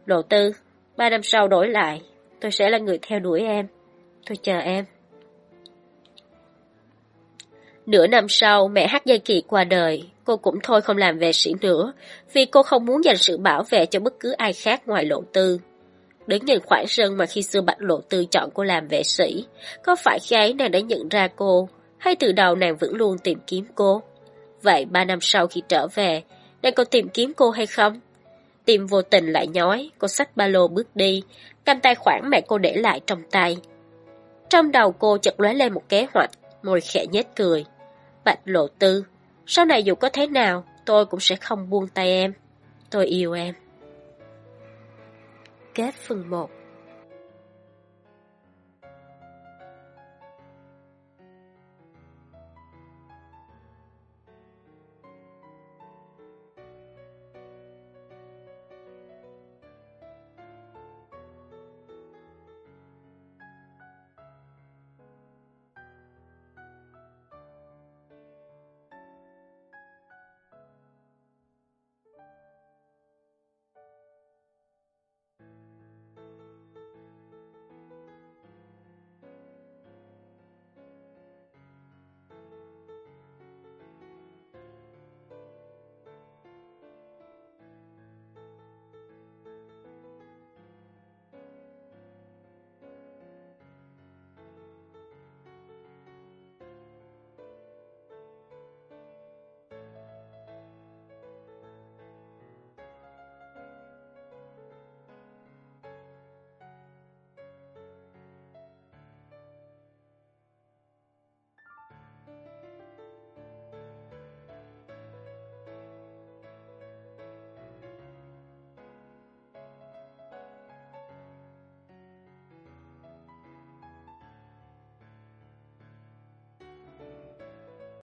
Lộ tư, ba năm sau đổi lại, tôi sẽ là người theo đuổi em. Tôi chờ em. Nửa năm sau, mẹ Hát dây Kỳ qua đời, Cô cũng thôi không làm vệ sĩ nữa, vì cô không muốn dành sự bảo vệ cho bất cứ ai khác ngoài lộ tư. Đứng nhìn khoảng sân mà khi xưa Bạch Lộ Tư chọn cô làm vệ sĩ, có phải khi ấy nàng đã nhận ra cô, hay từ đầu nàng vẫn luôn tìm kiếm cô? Vậy ba năm sau khi trở về, nàng còn tìm kiếm cô hay không? Tim vô tình lại nhói, cô xách ba lô bước đi, cầm tài khoản mẹ cô để lại trong tay. Trong đầu cô chợt lóe lên một kế hoạch, môi khẽ nhếch cười. Bạch Lộ Tư, sau này dù có thế nào, tôi cũng sẽ không buông tay em. Tôi yêu em. Kết phần 1